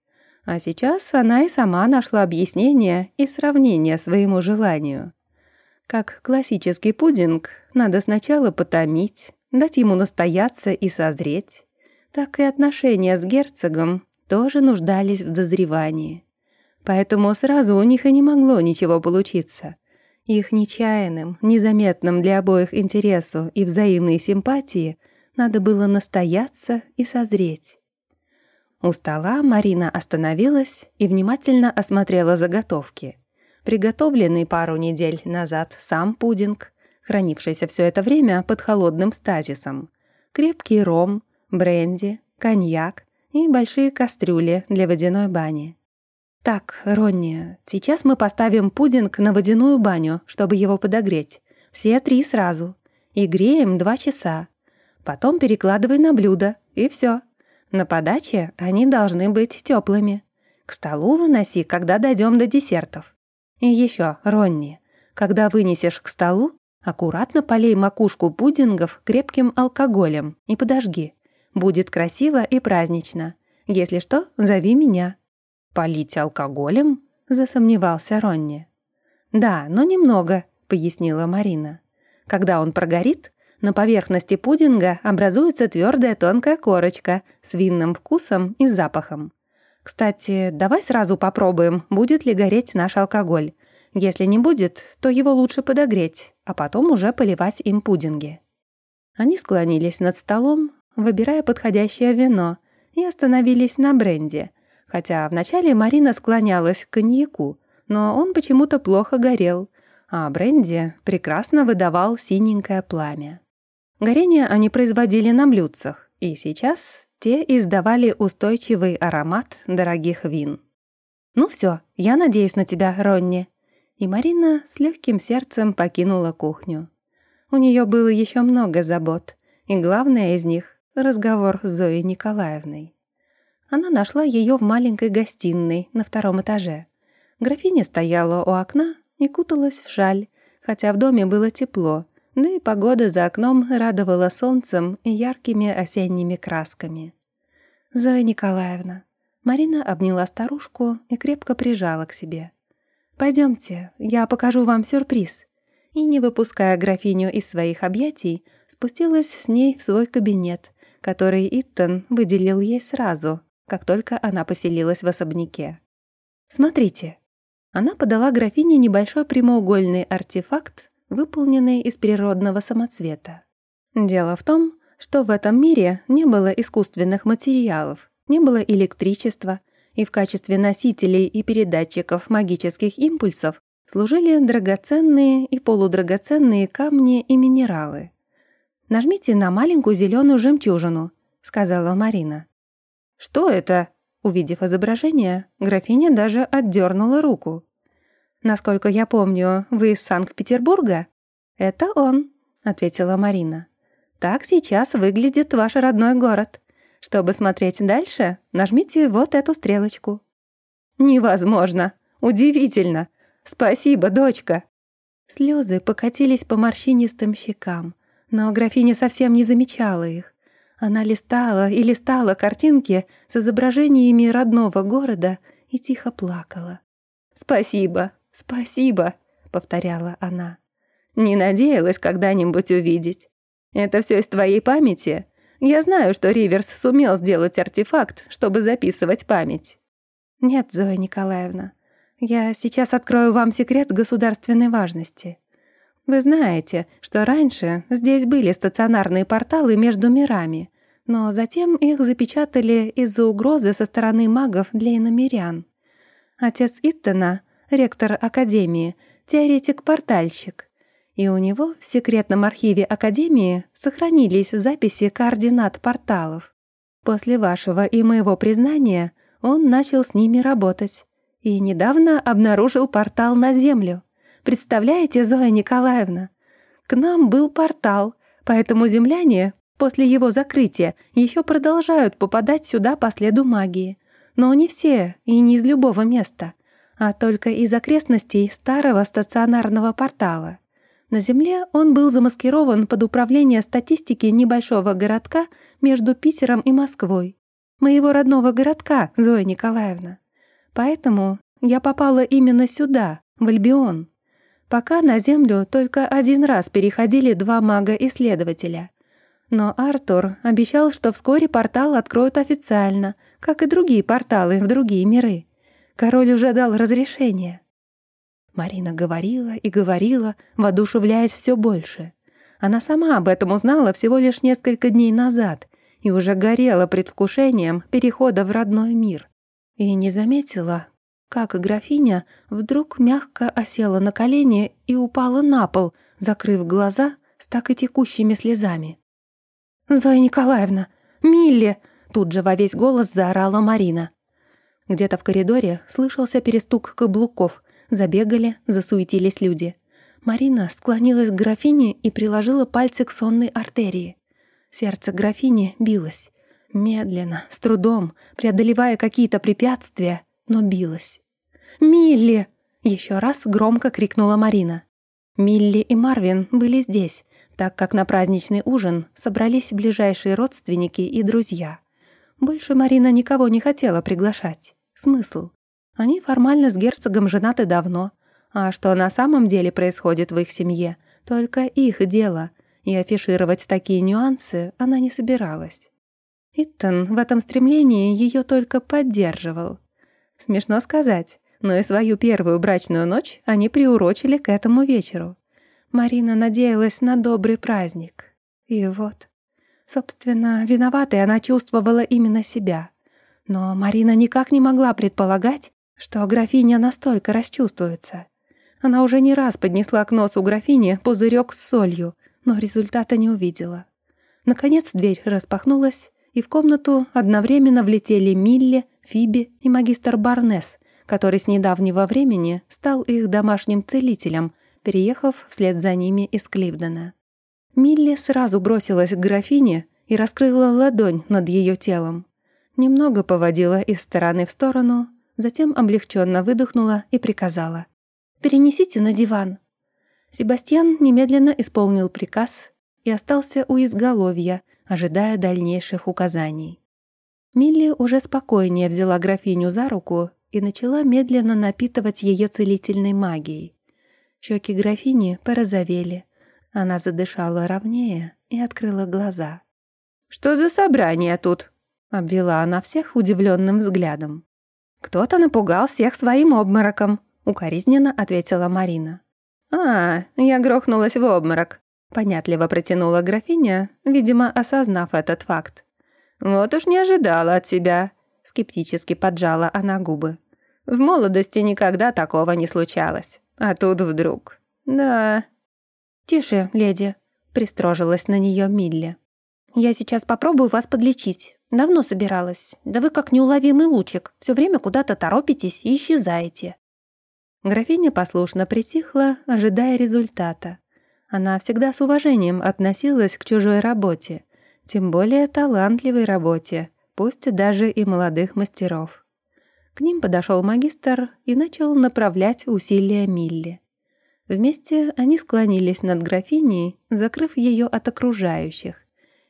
А сейчас она и сама нашла объяснение и сравнение своему желанию. Как классический пудинг, надо сначала потомить, дать ему настояться и созреть, так и отношения с герцогом тоже нуждались в дозревании. Поэтому сразу у них и не могло ничего получиться. Их нечаянным, незаметным для обоих интересу и взаимной симпатии надо было настояться и созреть. У стола Марина остановилась и внимательно осмотрела заготовки. Приготовленный пару недель назад сам пудинг, хранившийся все это время под холодным стазисом, крепкий ром, бренди, коньяк, и большие кастрюли для водяной бани. «Так, Ронни, сейчас мы поставим пудинг на водяную баню, чтобы его подогреть. Все три сразу. И греем два часа. Потом перекладывай на блюдо, и все. На подаче они должны быть теплыми. К столу выноси, когда дойдем до десертов. И еще, Ронни, когда вынесешь к столу, аккуратно полей макушку пудингов крепким алкоголем и подожги. Будет красиво и празднично. Если что, зови меня». «Полить алкоголем?» — засомневался Ронни. «Да, но немного», — пояснила Марина. «Когда он прогорит, на поверхности пудинга образуется твердая тонкая корочка с винным вкусом и запахом. Кстати, давай сразу попробуем, будет ли гореть наш алкоголь. Если не будет, то его лучше подогреть, а потом уже поливать им пудинги». Они склонились над столом, выбирая подходящее вино, и остановились на бренде, хотя вначале Марина склонялась к коньяку, но он почему-то плохо горел, а бренди прекрасно выдавал синенькое пламя. Горение они производили на блюдцах, и сейчас те издавали устойчивый аромат дорогих вин. «Ну все, я надеюсь на тебя, Ронни». И Марина с легким сердцем покинула кухню. У нее было еще много забот, и главное из них разговор с Зоей Николаевной. Она нашла ее в маленькой гостиной на втором этаже. Графиня стояла у окна и куталась в шаль, хотя в доме было тепло, да и погода за окном радовала солнцем и яркими осенними красками. «Зоя Николаевна». Марина обняла старушку и крепко прижала к себе. «Пойдемте, я покажу вам сюрприз». И, не выпуская графиню из своих объятий, спустилась с ней в свой кабинет, который Иттон выделил ей сразу, как только она поселилась в особняке. «Смотрите». Она подала графине небольшой прямоугольный артефакт выполненные из природного самоцвета. Дело в том, что в этом мире не было искусственных материалов, не было электричества, и в качестве носителей и передатчиков магических импульсов служили драгоценные и полудрагоценные камни и минералы. «Нажмите на маленькую зеленую жемчужину», — сказала Марина. «Что это?» Увидев изображение, графиня даже отдернула руку. «Насколько я помню, вы из Санкт-Петербурга?» «Это он», — ответила Марина. «Так сейчас выглядит ваш родной город. Чтобы смотреть дальше, нажмите вот эту стрелочку». «Невозможно! Удивительно! Спасибо, дочка!» Слезы покатились по морщинистым щекам, но графиня совсем не замечала их. Она листала и листала картинки с изображениями родного города и тихо плакала. «Спасибо, спасибо», — повторяла она. «Не надеялась когда-нибудь увидеть. Это все из твоей памяти? Я знаю, что Риверс сумел сделать артефакт, чтобы записывать память». «Нет, Зоя Николаевна, я сейчас открою вам секрет государственной важности. Вы знаете, что раньше здесь были стационарные порталы между мирами, но затем их запечатали из-за угрозы со стороны магов для иномерян. Отец Иттона, ректор Академии, теоретик-портальщик, и у него в секретном архиве Академии сохранились записи координат порталов. После вашего и моего признания он начал с ними работать и недавно обнаружил портал на Землю. Представляете, Зоя Николаевна? К нам был портал, поэтому земляне после его закрытия еще продолжают попадать сюда по следу магии. Но не все и не из любого места, а только из окрестностей старого стационарного портала. На Земле он был замаскирован под управление статистики небольшого городка между Питером и Москвой. Моего родного городка, Зоя Николаевна. Поэтому я попала именно сюда, в Альбион. Пока на Землю только один раз переходили два мага-исследователя. Но Артур обещал, что вскоре портал откроют официально, как и другие порталы в другие миры. Король уже дал разрешение. Марина говорила и говорила, воодушевляясь все больше. Она сама об этом узнала всего лишь несколько дней назад и уже горела предвкушением перехода в родной мир. И не заметила, как графиня вдруг мягко осела на колени и упала на пол, закрыв глаза с так и текущими слезами. «Зоя Николаевна! Милли!» Тут же во весь голос заорала Марина. Где-то в коридоре слышался перестук каблуков. Забегали, засуетились люди. Марина склонилась к графине и приложила пальцы к сонной артерии. Сердце графини билось. Медленно, с трудом, преодолевая какие-то препятствия, но билась. «Милли!» — еще раз громко крикнула Марина. Милли и Марвин были здесь, так как на праздничный ужин собрались ближайшие родственники и друзья. Больше Марина никого не хотела приглашать. Смысл? Они формально с герцогом женаты давно, а что на самом деле происходит в их семье, только их дело, и афишировать такие нюансы она не собиралась. Иттон в этом стремлении ее только поддерживал. Смешно сказать, но и свою первую брачную ночь они приурочили к этому вечеру. Марина надеялась на добрый праздник. И вот, собственно, виноватой она чувствовала именно себя. Но Марина никак не могла предполагать, что графиня настолько расчувствуется. Она уже не раз поднесла к носу графини пузырек с солью, но результата не увидела. Наконец дверь распахнулась, и в комнату одновременно влетели Милли, Фиби и магистр Барнес, который с недавнего времени стал их домашним целителем, переехав вслед за ними из Кливдена. Милли сразу бросилась к графине и раскрыла ладонь над ее телом. Немного поводила из стороны в сторону, затем облегченно выдохнула и приказала. «Перенесите на диван». Себастьян немедленно исполнил приказ и остался у изголовья, ожидая дальнейших указаний. Милли уже спокойнее взяла графиню за руку и начала медленно напитывать ее целительной магией. Щеки графини порозовели. Она задышала ровнее и открыла глаза. «Что за собрание тут?» — обвела она всех удивленным взглядом. «Кто-то напугал всех своим обмороком», — укоризненно ответила Марина. «А, я грохнулась в обморок», — понятливо протянула графиня, видимо, осознав этот факт. «Вот уж не ожидала от тебя», — скептически поджала она губы. «В молодости никогда такого не случалось. А тут вдруг. Да». «Тише, леди», — пристрожилась на нее Милли. «Я сейчас попробую вас подлечить. Давно собиралась. Да вы как неуловимый лучик, все время куда-то торопитесь и исчезаете». Графиня послушно притихла, ожидая результата. Она всегда с уважением относилась к чужой работе, тем более талантливой работе, пусть даже и молодых мастеров. К ним подошел магистр и начал направлять усилия Милли. Вместе они склонились над графиней, закрыв ее от окружающих.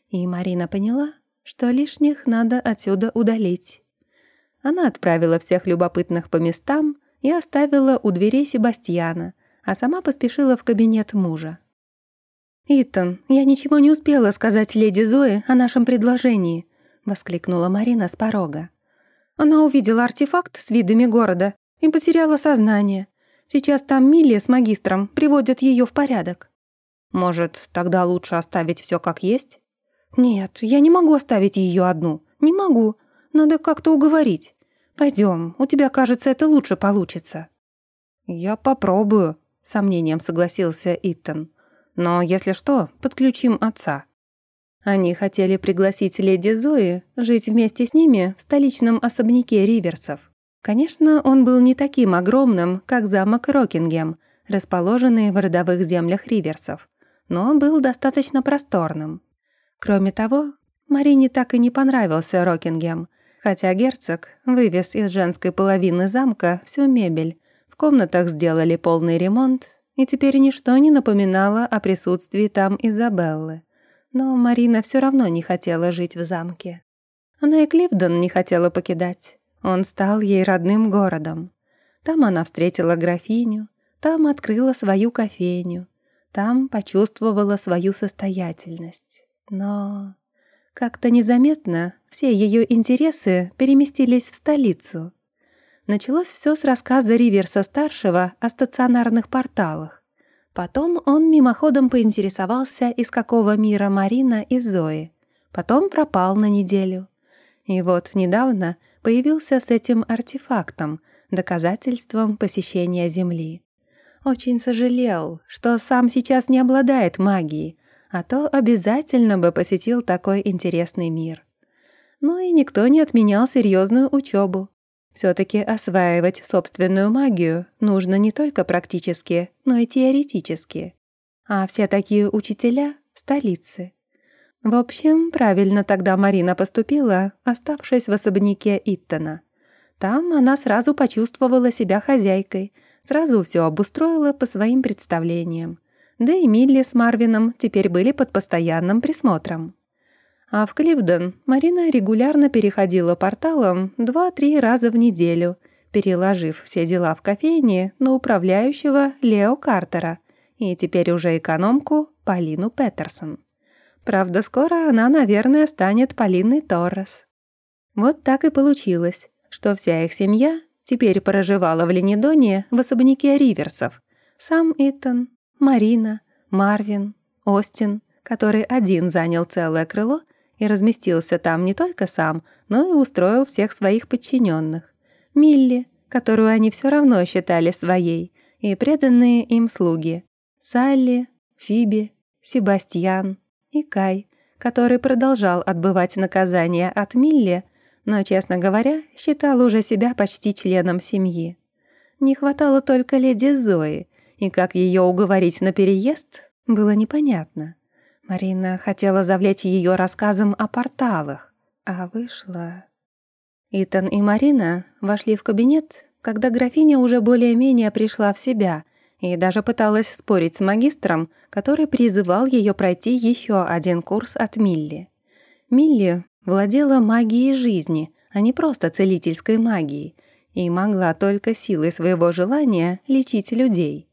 И Марина поняла, что лишних надо отсюда удалить. Она отправила всех любопытных по местам, и оставила у дверей Себастьяна, а сама поспешила в кабинет мужа. «Итан, я ничего не успела сказать леди Зое о нашем предложении», — воскликнула Марина с порога. Она увидела артефакт с видами города и потеряла сознание. Сейчас там Милли с магистром приводят ее в порядок. Может, тогда лучше оставить все как есть? Нет, я не могу оставить ее одну. Не могу. Надо как-то уговорить. Пойдем, у тебя, кажется, это лучше получится». «Я попробую», — сомнением согласился Иттон. «Но если что, подключим отца». Они хотели пригласить леди Зои жить вместе с ними в столичном особняке Риверсов. Конечно, он был не таким огромным, как замок Рокингем, расположенный в родовых землях Риверсов, но был достаточно просторным. Кроме того, Марине так и не понравился Рокингем, хотя герцог вывез из женской половины замка всю мебель, в комнатах сделали полный ремонт, и теперь ничто не напоминало о присутствии там Изабеллы. Но Марина все равно не хотела жить в замке. Она и Кливдон не хотела покидать. Он стал ей родным городом. Там она встретила графиню, там открыла свою кофейню, там почувствовала свою состоятельность. Но как-то незаметно все ее интересы переместились в столицу. Началось все с рассказа Риверса-старшего о стационарных порталах. Потом он мимоходом поинтересовался, из какого мира Марина и Зои. Потом пропал на неделю. И вот недавно появился с этим артефактом, доказательством посещения Земли. Очень сожалел, что сам сейчас не обладает магией, а то обязательно бы посетил такой интересный мир. Ну и никто не отменял серьезную учебу. Все-таки осваивать собственную магию нужно не только практически, но и теоретически. А все такие учителя в столице. В общем, правильно тогда Марина поступила, оставшись в особняке Иттона. Там она сразу почувствовала себя хозяйкой, сразу все обустроила по своим представлениям да и Милли с Марвином теперь были под постоянным присмотром. А в Кливден Марина регулярно переходила порталом два-три раза в неделю, переложив все дела в кофейне на управляющего Лео Картера и теперь уже экономку Полину Петерсон. Правда, скоро она, наверное, станет Полиной Торрес. Вот так и получилось, что вся их семья теперь проживала в Ленидоне в особняке Риверсов. Сам Итан, Марина, Марвин, Остин, который один занял целое крыло и разместился там не только сам, но и устроил всех своих подчиненных. Милли, которую они все равно считали своей, и преданные им слуги. Салли, Фиби, Себастьян и Кай, который продолжал отбывать наказание от Милли, но, честно говоря, считал уже себя почти членом семьи. Не хватало только леди Зои, и как ее уговорить на переезд, было непонятно. Марина хотела завлечь ее рассказом о порталах, а вышла... Итан и Марина вошли в кабинет, когда графиня уже более-менее пришла в себя и даже пыталась спорить с магистром, который призывал ее пройти еще один курс от Милли. Милли владела магией жизни, а не просто целительской магией, и могла только силой своего желания лечить людей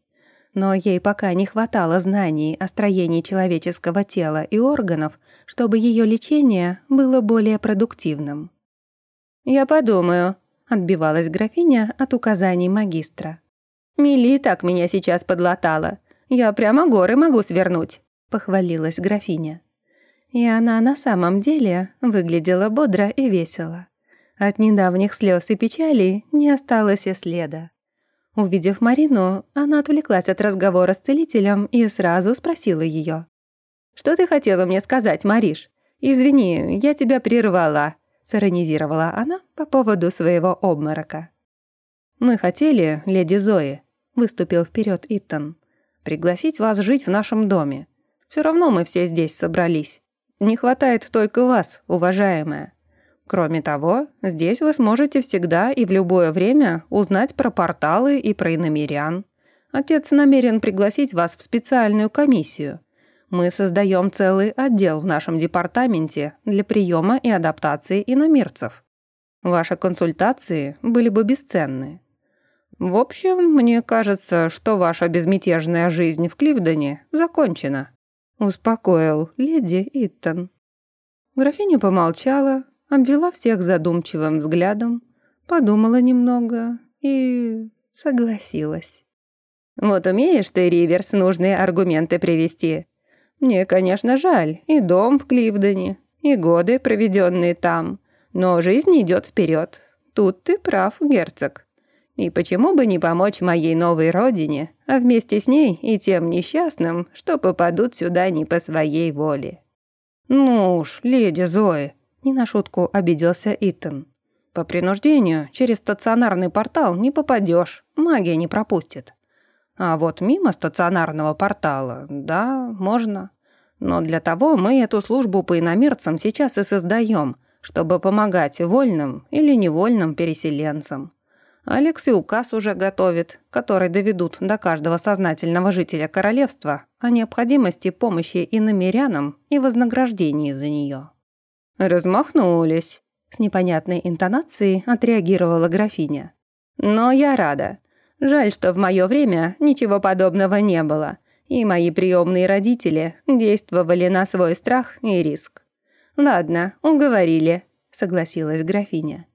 но ей пока не хватало знаний о строении человеческого тела и органов, чтобы ее лечение было более продуктивным. «Я подумаю», — отбивалась графиня от указаний магистра. Мили так меня сейчас подлатала. Я прямо горы могу свернуть», — похвалилась графиня. И она на самом деле выглядела бодро и весело. От недавних слез и печали не осталось и следа. Увидев Марину, она отвлеклась от разговора с целителем и сразу спросила ее. «Что ты хотела мне сказать, Мариш? Извини, я тебя прервала», — сиронизировала она по поводу своего обморока. «Мы хотели, леди Зои», — выступил вперед Итан, «пригласить вас жить в нашем доме. Все равно мы все здесь собрались. Не хватает только вас, уважаемая. Кроме того, здесь вы сможете всегда и в любое время узнать про порталы и про иномерян. Отец намерен пригласить вас в специальную комиссию. Мы создаем целый отдел в нашем департаменте для приема и адаптации иномирцев. Ваши консультации были бы бесценны. В общем, мне кажется, что ваша безмятежная жизнь в Кливдоне закончена. Успокоил леди Иттон. Графиня помолчала, обвела всех задумчивым взглядом, подумала немного и согласилась. «Вот умеешь ты, Риверс, нужные аргументы привести. Мне, конечно, жаль, и дом в Кливдоне, и годы, проведенные там, но жизнь идет вперед. Тут ты прав, герцог. И почему бы не помочь моей новой родине, а вместе с ней и тем несчастным, что попадут сюда не по своей воле?» «Ну уж, леди Зои», не на шутку обиделся Итан. «По принуждению через стационарный портал не попадешь, магия не пропустит. А вот мимо стационарного портала, да, можно. Но для того мы эту службу по иномерцам сейчас и создаем, чтобы помогать вольным или невольным переселенцам. Алекс и указ уже готовит, который доведут до каждого сознательного жителя королевства о необходимости помощи иномерянам и вознаграждении за нее. «Размахнулись», — с непонятной интонацией отреагировала графиня. «Но я рада. Жаль, что в мое время ничего подобного не было, и мои приемные родители действовали на свой страх и риск. Ладно, уговорили», — согласилась графиня.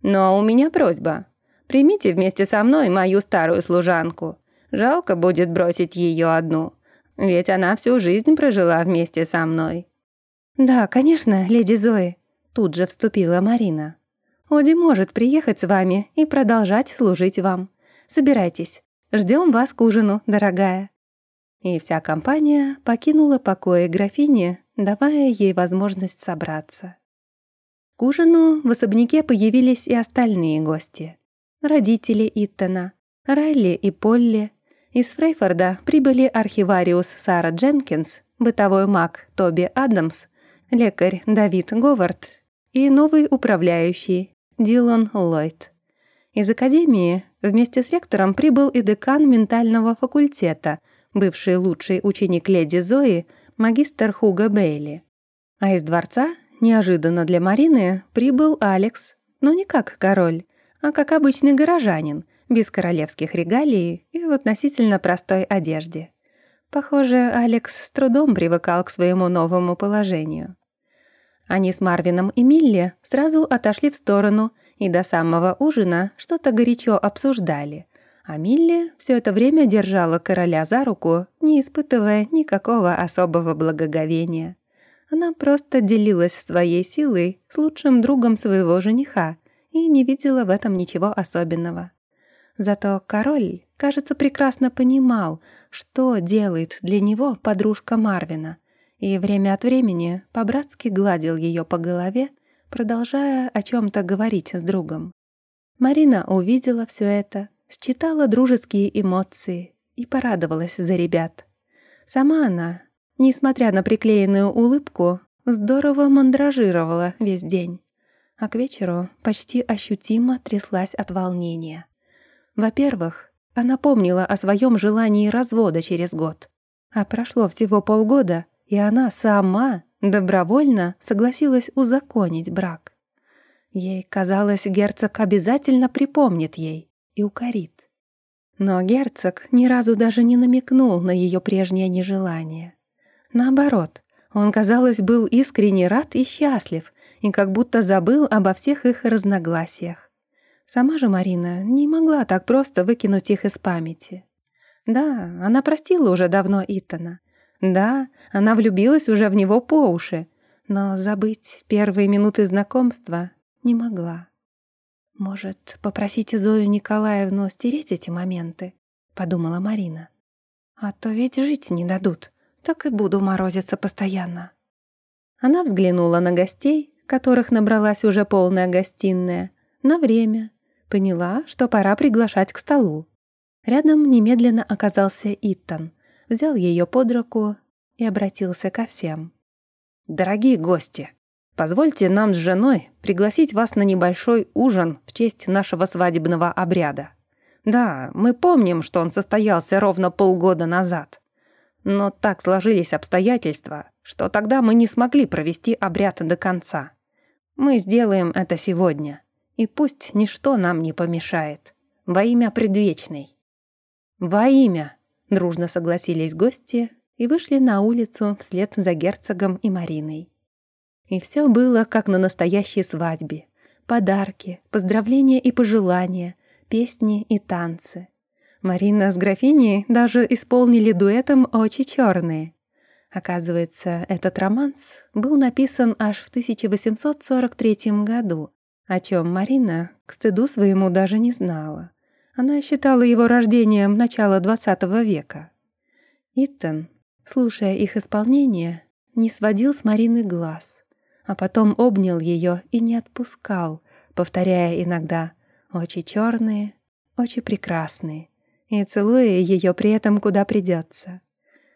«Но у меня просьба. Примите вместе со мной мою старую служанку. Жалко будет бросить ее одну, ведь она всю жизнь прожила вместе со мной. «Да, конечно, леди Зои», — тут же вступила Марина. «Оди может приехать с вами и продолжать служить вам. Собирайтесь. Ждем вас к ужину, дорогая». И вся компания покинула покои графини, давая ей возможность собраться. К ужину в особняке появились и остальные гости. Родители Иттона, Райли и Полли. Из Фрейфорда прибыли архивариус Сара Дженкинс, бытовой маг Тоби Адамс лекарь Давид Говард и новый управляющий Дилан Ллойд. Из академии вместе с ректором прибыл и декан ментального факультета, бывший лучший ученик леди Зои, магистр Хуга Бейли. А из дворца, неожиданно для Марины, прибыл Алекс, но не как король, а как обычный горожанин, без королевских регалий и в относительно простой одежде. Похоже, Алекс с трудом привыкал к своему новому положению. Они с Марвином и Милли сразу отошли в сторону и до самого ужина что-то горячо обсуждали. А Милли все это время держала короля за руку, не испытывая никакого особого благоговения. Она просто делилась своей силой с лучшим другом своего жениха и не видела в этом ничего особенного. Зато король, кажется, прекрасно понимал, что делает для него подружка Марвина — и время от времени по-братски гладил ее по голове, продолжая о чем-то говорить с другом. Марина увидела все это, считала дружеские эмоции и порадовалась за ребят. Сама она, несмотря на приклеенную улыбку, здорово мандражировала весь день, а к вечеру почти ощутимо тряслась от волнения. Во-первых, она помнила о своем желании развода через год, а прошло всего полгода, и она сама добровольно согласилась узаконить брак. Ей казалось, герцог обязательно припомнит ей и укорит. Но герцог ни разу даже не намекнул на ее прежнее нежелание. Наоборот, он, казалось, был искренне рад и счастлив, и как будто забыл обо всех их разногласиях. Сама же Марина не могла так просто выкинуть их из памяти. Да, она простила уже давно Итана. Да, она влюбилась уже в него по уши, но забыть первые минуты знакомства не могла. «Может, попросите Зою Николаевну стереть эти моменты?» — подумала Марина. «А то ведь жить не дадут, так и буду морозиться постоянно». Она взглянула на гостей, которых набралась уже полная гостиная, на время, поняла, что пора приглашать к столу. Рядом немедленно оказался Иттон, взял ее под руку и обратился ко всем. «Дорогие гости, позвольте нам с женой пригласить вас на небольшой ужин в честь нашего свадебного обряда. Да, мы помним, что он состоялся ровно полгода назад. Но так сложились обстоятельства, что тогда мы не смогли провести обряд до конца. Мы сделаем это сегодня, и пусть ничто нам не помешает. Во имя предвечной. Во имя, дружно согласились гости и вышли на улицу вслед за герцогом и Мариной. И все было как на настоящей свадьбе. Подарки, поздравления и пожелания, песни и танцы. Марина с графиней даже исполнили дуэтом «Очи черные». Оказывается, этот романс был написан аж в 1843 году, о чем Марина к стыду своему даже не знала. Она считала его рождением начала XX века. Иттон, слушая их исполнение, не сводил с Марины глаз, а потом обнял ее и не отпускал, повторяя иногда «очи черные, очи прекрасные», и целуя ее при этом куда придется.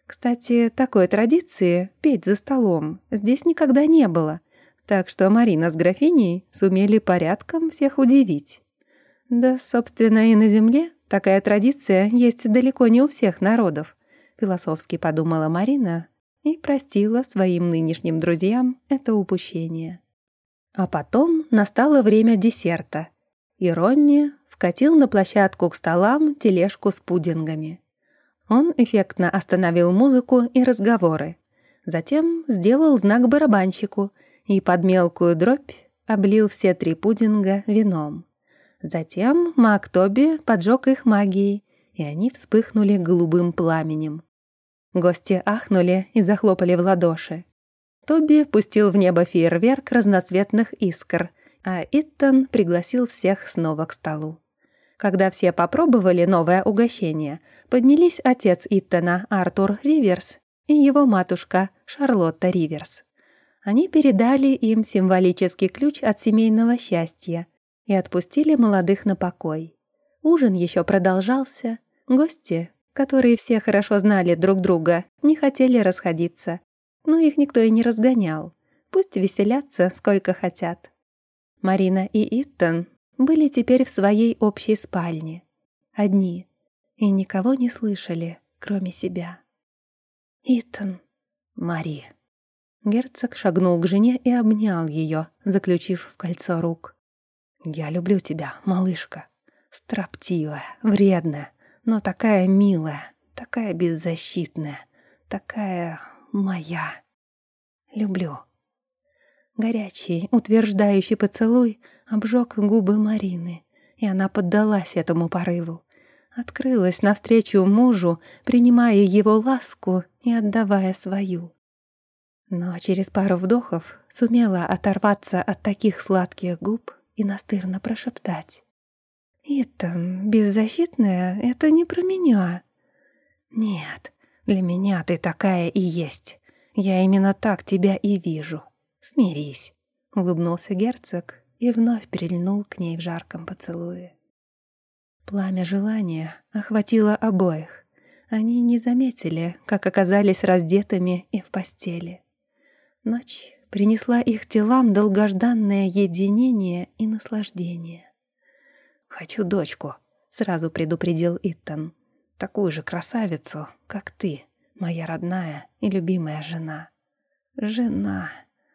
Кстати, такой традиции петь за столом здесь никогда не было, так что Марина с графиней сумели порядком всех удивить. Да, собственно, и на земле такая традиция есть далеко не у всех народов, философски подумала Марина и простила своим нынешним друзьям это упущение. А потом настало время десерта, и Ронни вкатил на площадку к столам тележку с пудингами. Он эффектно остановил музыку и разговоры. Затем сделал знак барабанщику и под мелкую дробь облил все три пудинга вином. Затем маг Тоби поджег их магией, и они вспыхнули голубым пламенем. Гости ахнули и захлопали в ладоши. Тоби пустил в небо фейерверк разноцветных искр, а Иттон пригласил всех снова к столу. Когда все попробовали новое угощение, поднялись отец Иттона Артур Риверс и его матушка Шарлотта Риверс. Они передали им символический ключ от семейного счастья и отпустили молодых на покой. Ужин еще продолжался, гости, которые все хорошо знали друг друга, не хотели расходиться, но их никто и не разгонял. Пусть веселятся, сколько хотят. Марина и Иттон были теперь в своей общей спальне. Одни. И никого не слышали, кроме себя. «Итан!» «Мари!» Герцог шагнул к жене и обнял ее, заключив в кольцо рук. «Я люблю тебя, малышка. Строптивая, вредная, но такая милая, такая беззащитная, такая моя. Люблю». Горячий, утверждающий поцелуй обжег губы Марины, и она поддалась этому порыву. Открылась навстречу мужу, принимая его ласку и отдавая свою. Но через пару вдохов сумела оторваться от таких сладких губ и настырно прошептать. «Итан, беззащитная — это не про меня». «Нет, для меня ты такая и есть. Я именно так тебя и вижу». «Смирись», — улыбнулся герцог и вновь прильнул к ней в жарком поцелуе. Пламя желания охватило обоих. Они не заметили, как оказались раздетыми и в постели. Ночь принесла их телам долгожданное единение и наслаждение. «Хочу дочку», — сразу предупредил Иттон. «Такую же красавицу, как ты, моя родная и любимая жена». «Жена»,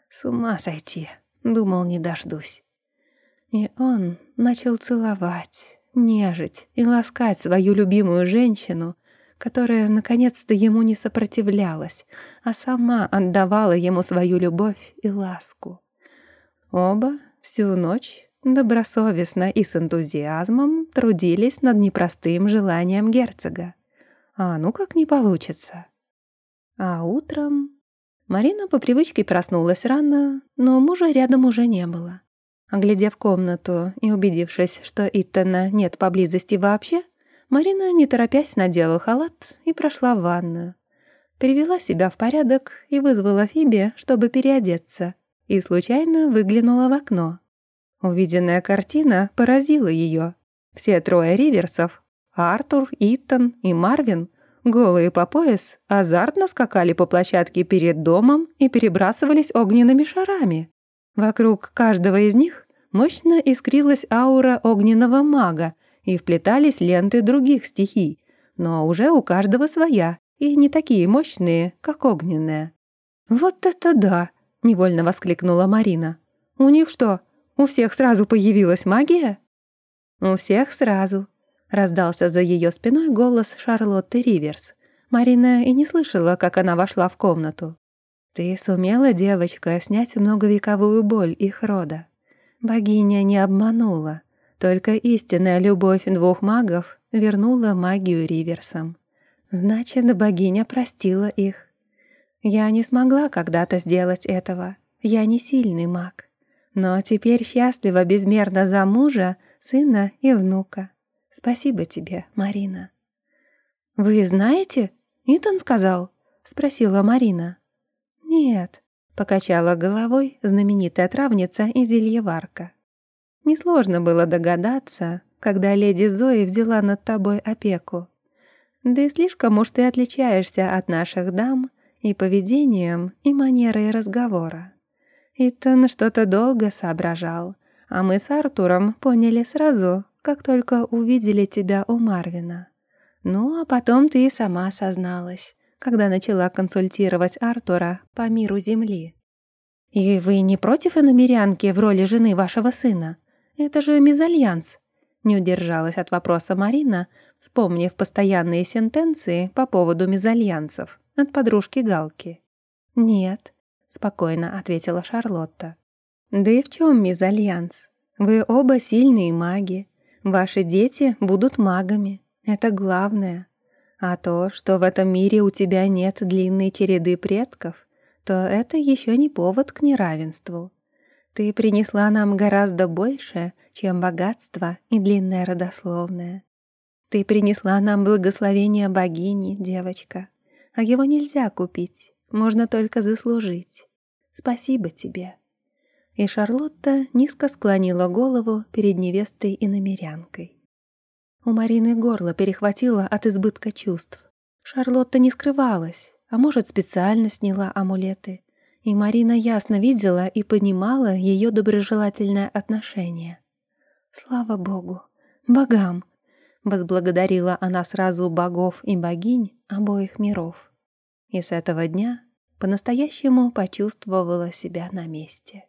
с ума сойти. Думал, не дождусь. И он начал целовать, нежить и ласкать свою любимую женщину, которая наконец-то ему не сопротивлялась, а сама отдавала ему свою любовь и ласку. Оба всю ночь добросовестно и с энтузиазмом трудились над непростым желанием герцога. А ну как не получится. А утром... Марина по привычке проснулась рано, но мужа рядом уже не было. Оглядев комнату и убедившись, что Иттона нет поблизости вообще, Марина, не торопясь, надела халат и прошла в ванную. Привела себя в порядок и вызвала Фиби, чтобы переодеться, и случайно выглянула в окно. Увиденная картина поразила ее. Все трое риверсов — Артур, Итан и Марвин — голые по пояс, азартно скакали по площадке перед домом и перебрасывались огненными шарами. Вокруг каждого из них мощно искрилась аура огненного мага, и вплетались ленты других стихий, но уже у каждого своя, и не такие мощные, как огненная. «Вот это да!» — невольно воскликнула Марина. «У них что, у всех сразу появилась магия?» «У всех сразу», — раздался за ее спиной голос Шарлотты Риверс. Марина и не слышала, как она вошла в комнату. «Ты сумела, девочка, снять многовековую боль их рода. Богиня не обманула. Только истинная любовь двух магов вернула магию Риверсам. Значит, богиня простила их. Я не смогла когда-то сделать этого. Я не сильный маг. Но теперь счастлива безмерно за мужа, сына и внука. Спасибо тебе, Марина. «Вы знаете?» — Итан сказал, — спросила Марина. «Нет», — покачала головой знаменитая травница и зельеварка. Несложно было догадаться, когда леди Зои взяла над тобой опеку. Да и слишком уж ты отличаешься от наших дам и поведением, и манерой разговора. Итан что-то долго соображал, а мы с Артуром поняли сразу, как только увидели тебя у Марвина. Ну, а потом ты и сама осозналась, когда начала консультировать Артура по миру Земли. И вы не против иномерянки в роли жены вашего сына? «Это же мезальянс», — не удержалась от вопроса Марина, вспомнив постоянные сентенции по поводу мезальянсов от подружки Галки. «Нет», — спокойно ответила Шарлотта. «Да и в чем мезальянс? Вы оба сильные маги. Ваши дети будут магами. Это главное. А то, что в этом мире у тебя нет длинной череды предков, то это еще не повод к неравенству. Ты принесла нам гораздо больше, чем богатство и длинная родословная. Ты принесла нам благословение богини, девочка, а его нельзя купить, можно только заслужить. Спасибо тебе». И Шарлотта низко склонила голову перед невестой и намерянкой. У Марины горло перехватило от избытка чувств. Шарлотта не скрывалась, а может, специально сняла амулеты и Марина ясно видела и понимала ее доброжелательное отношение. «Слава Богу! Богам!» — возблагодарила она сразу богов и богинь обоих миров. И с этого дня по-настоящему почувствовала себя на месте.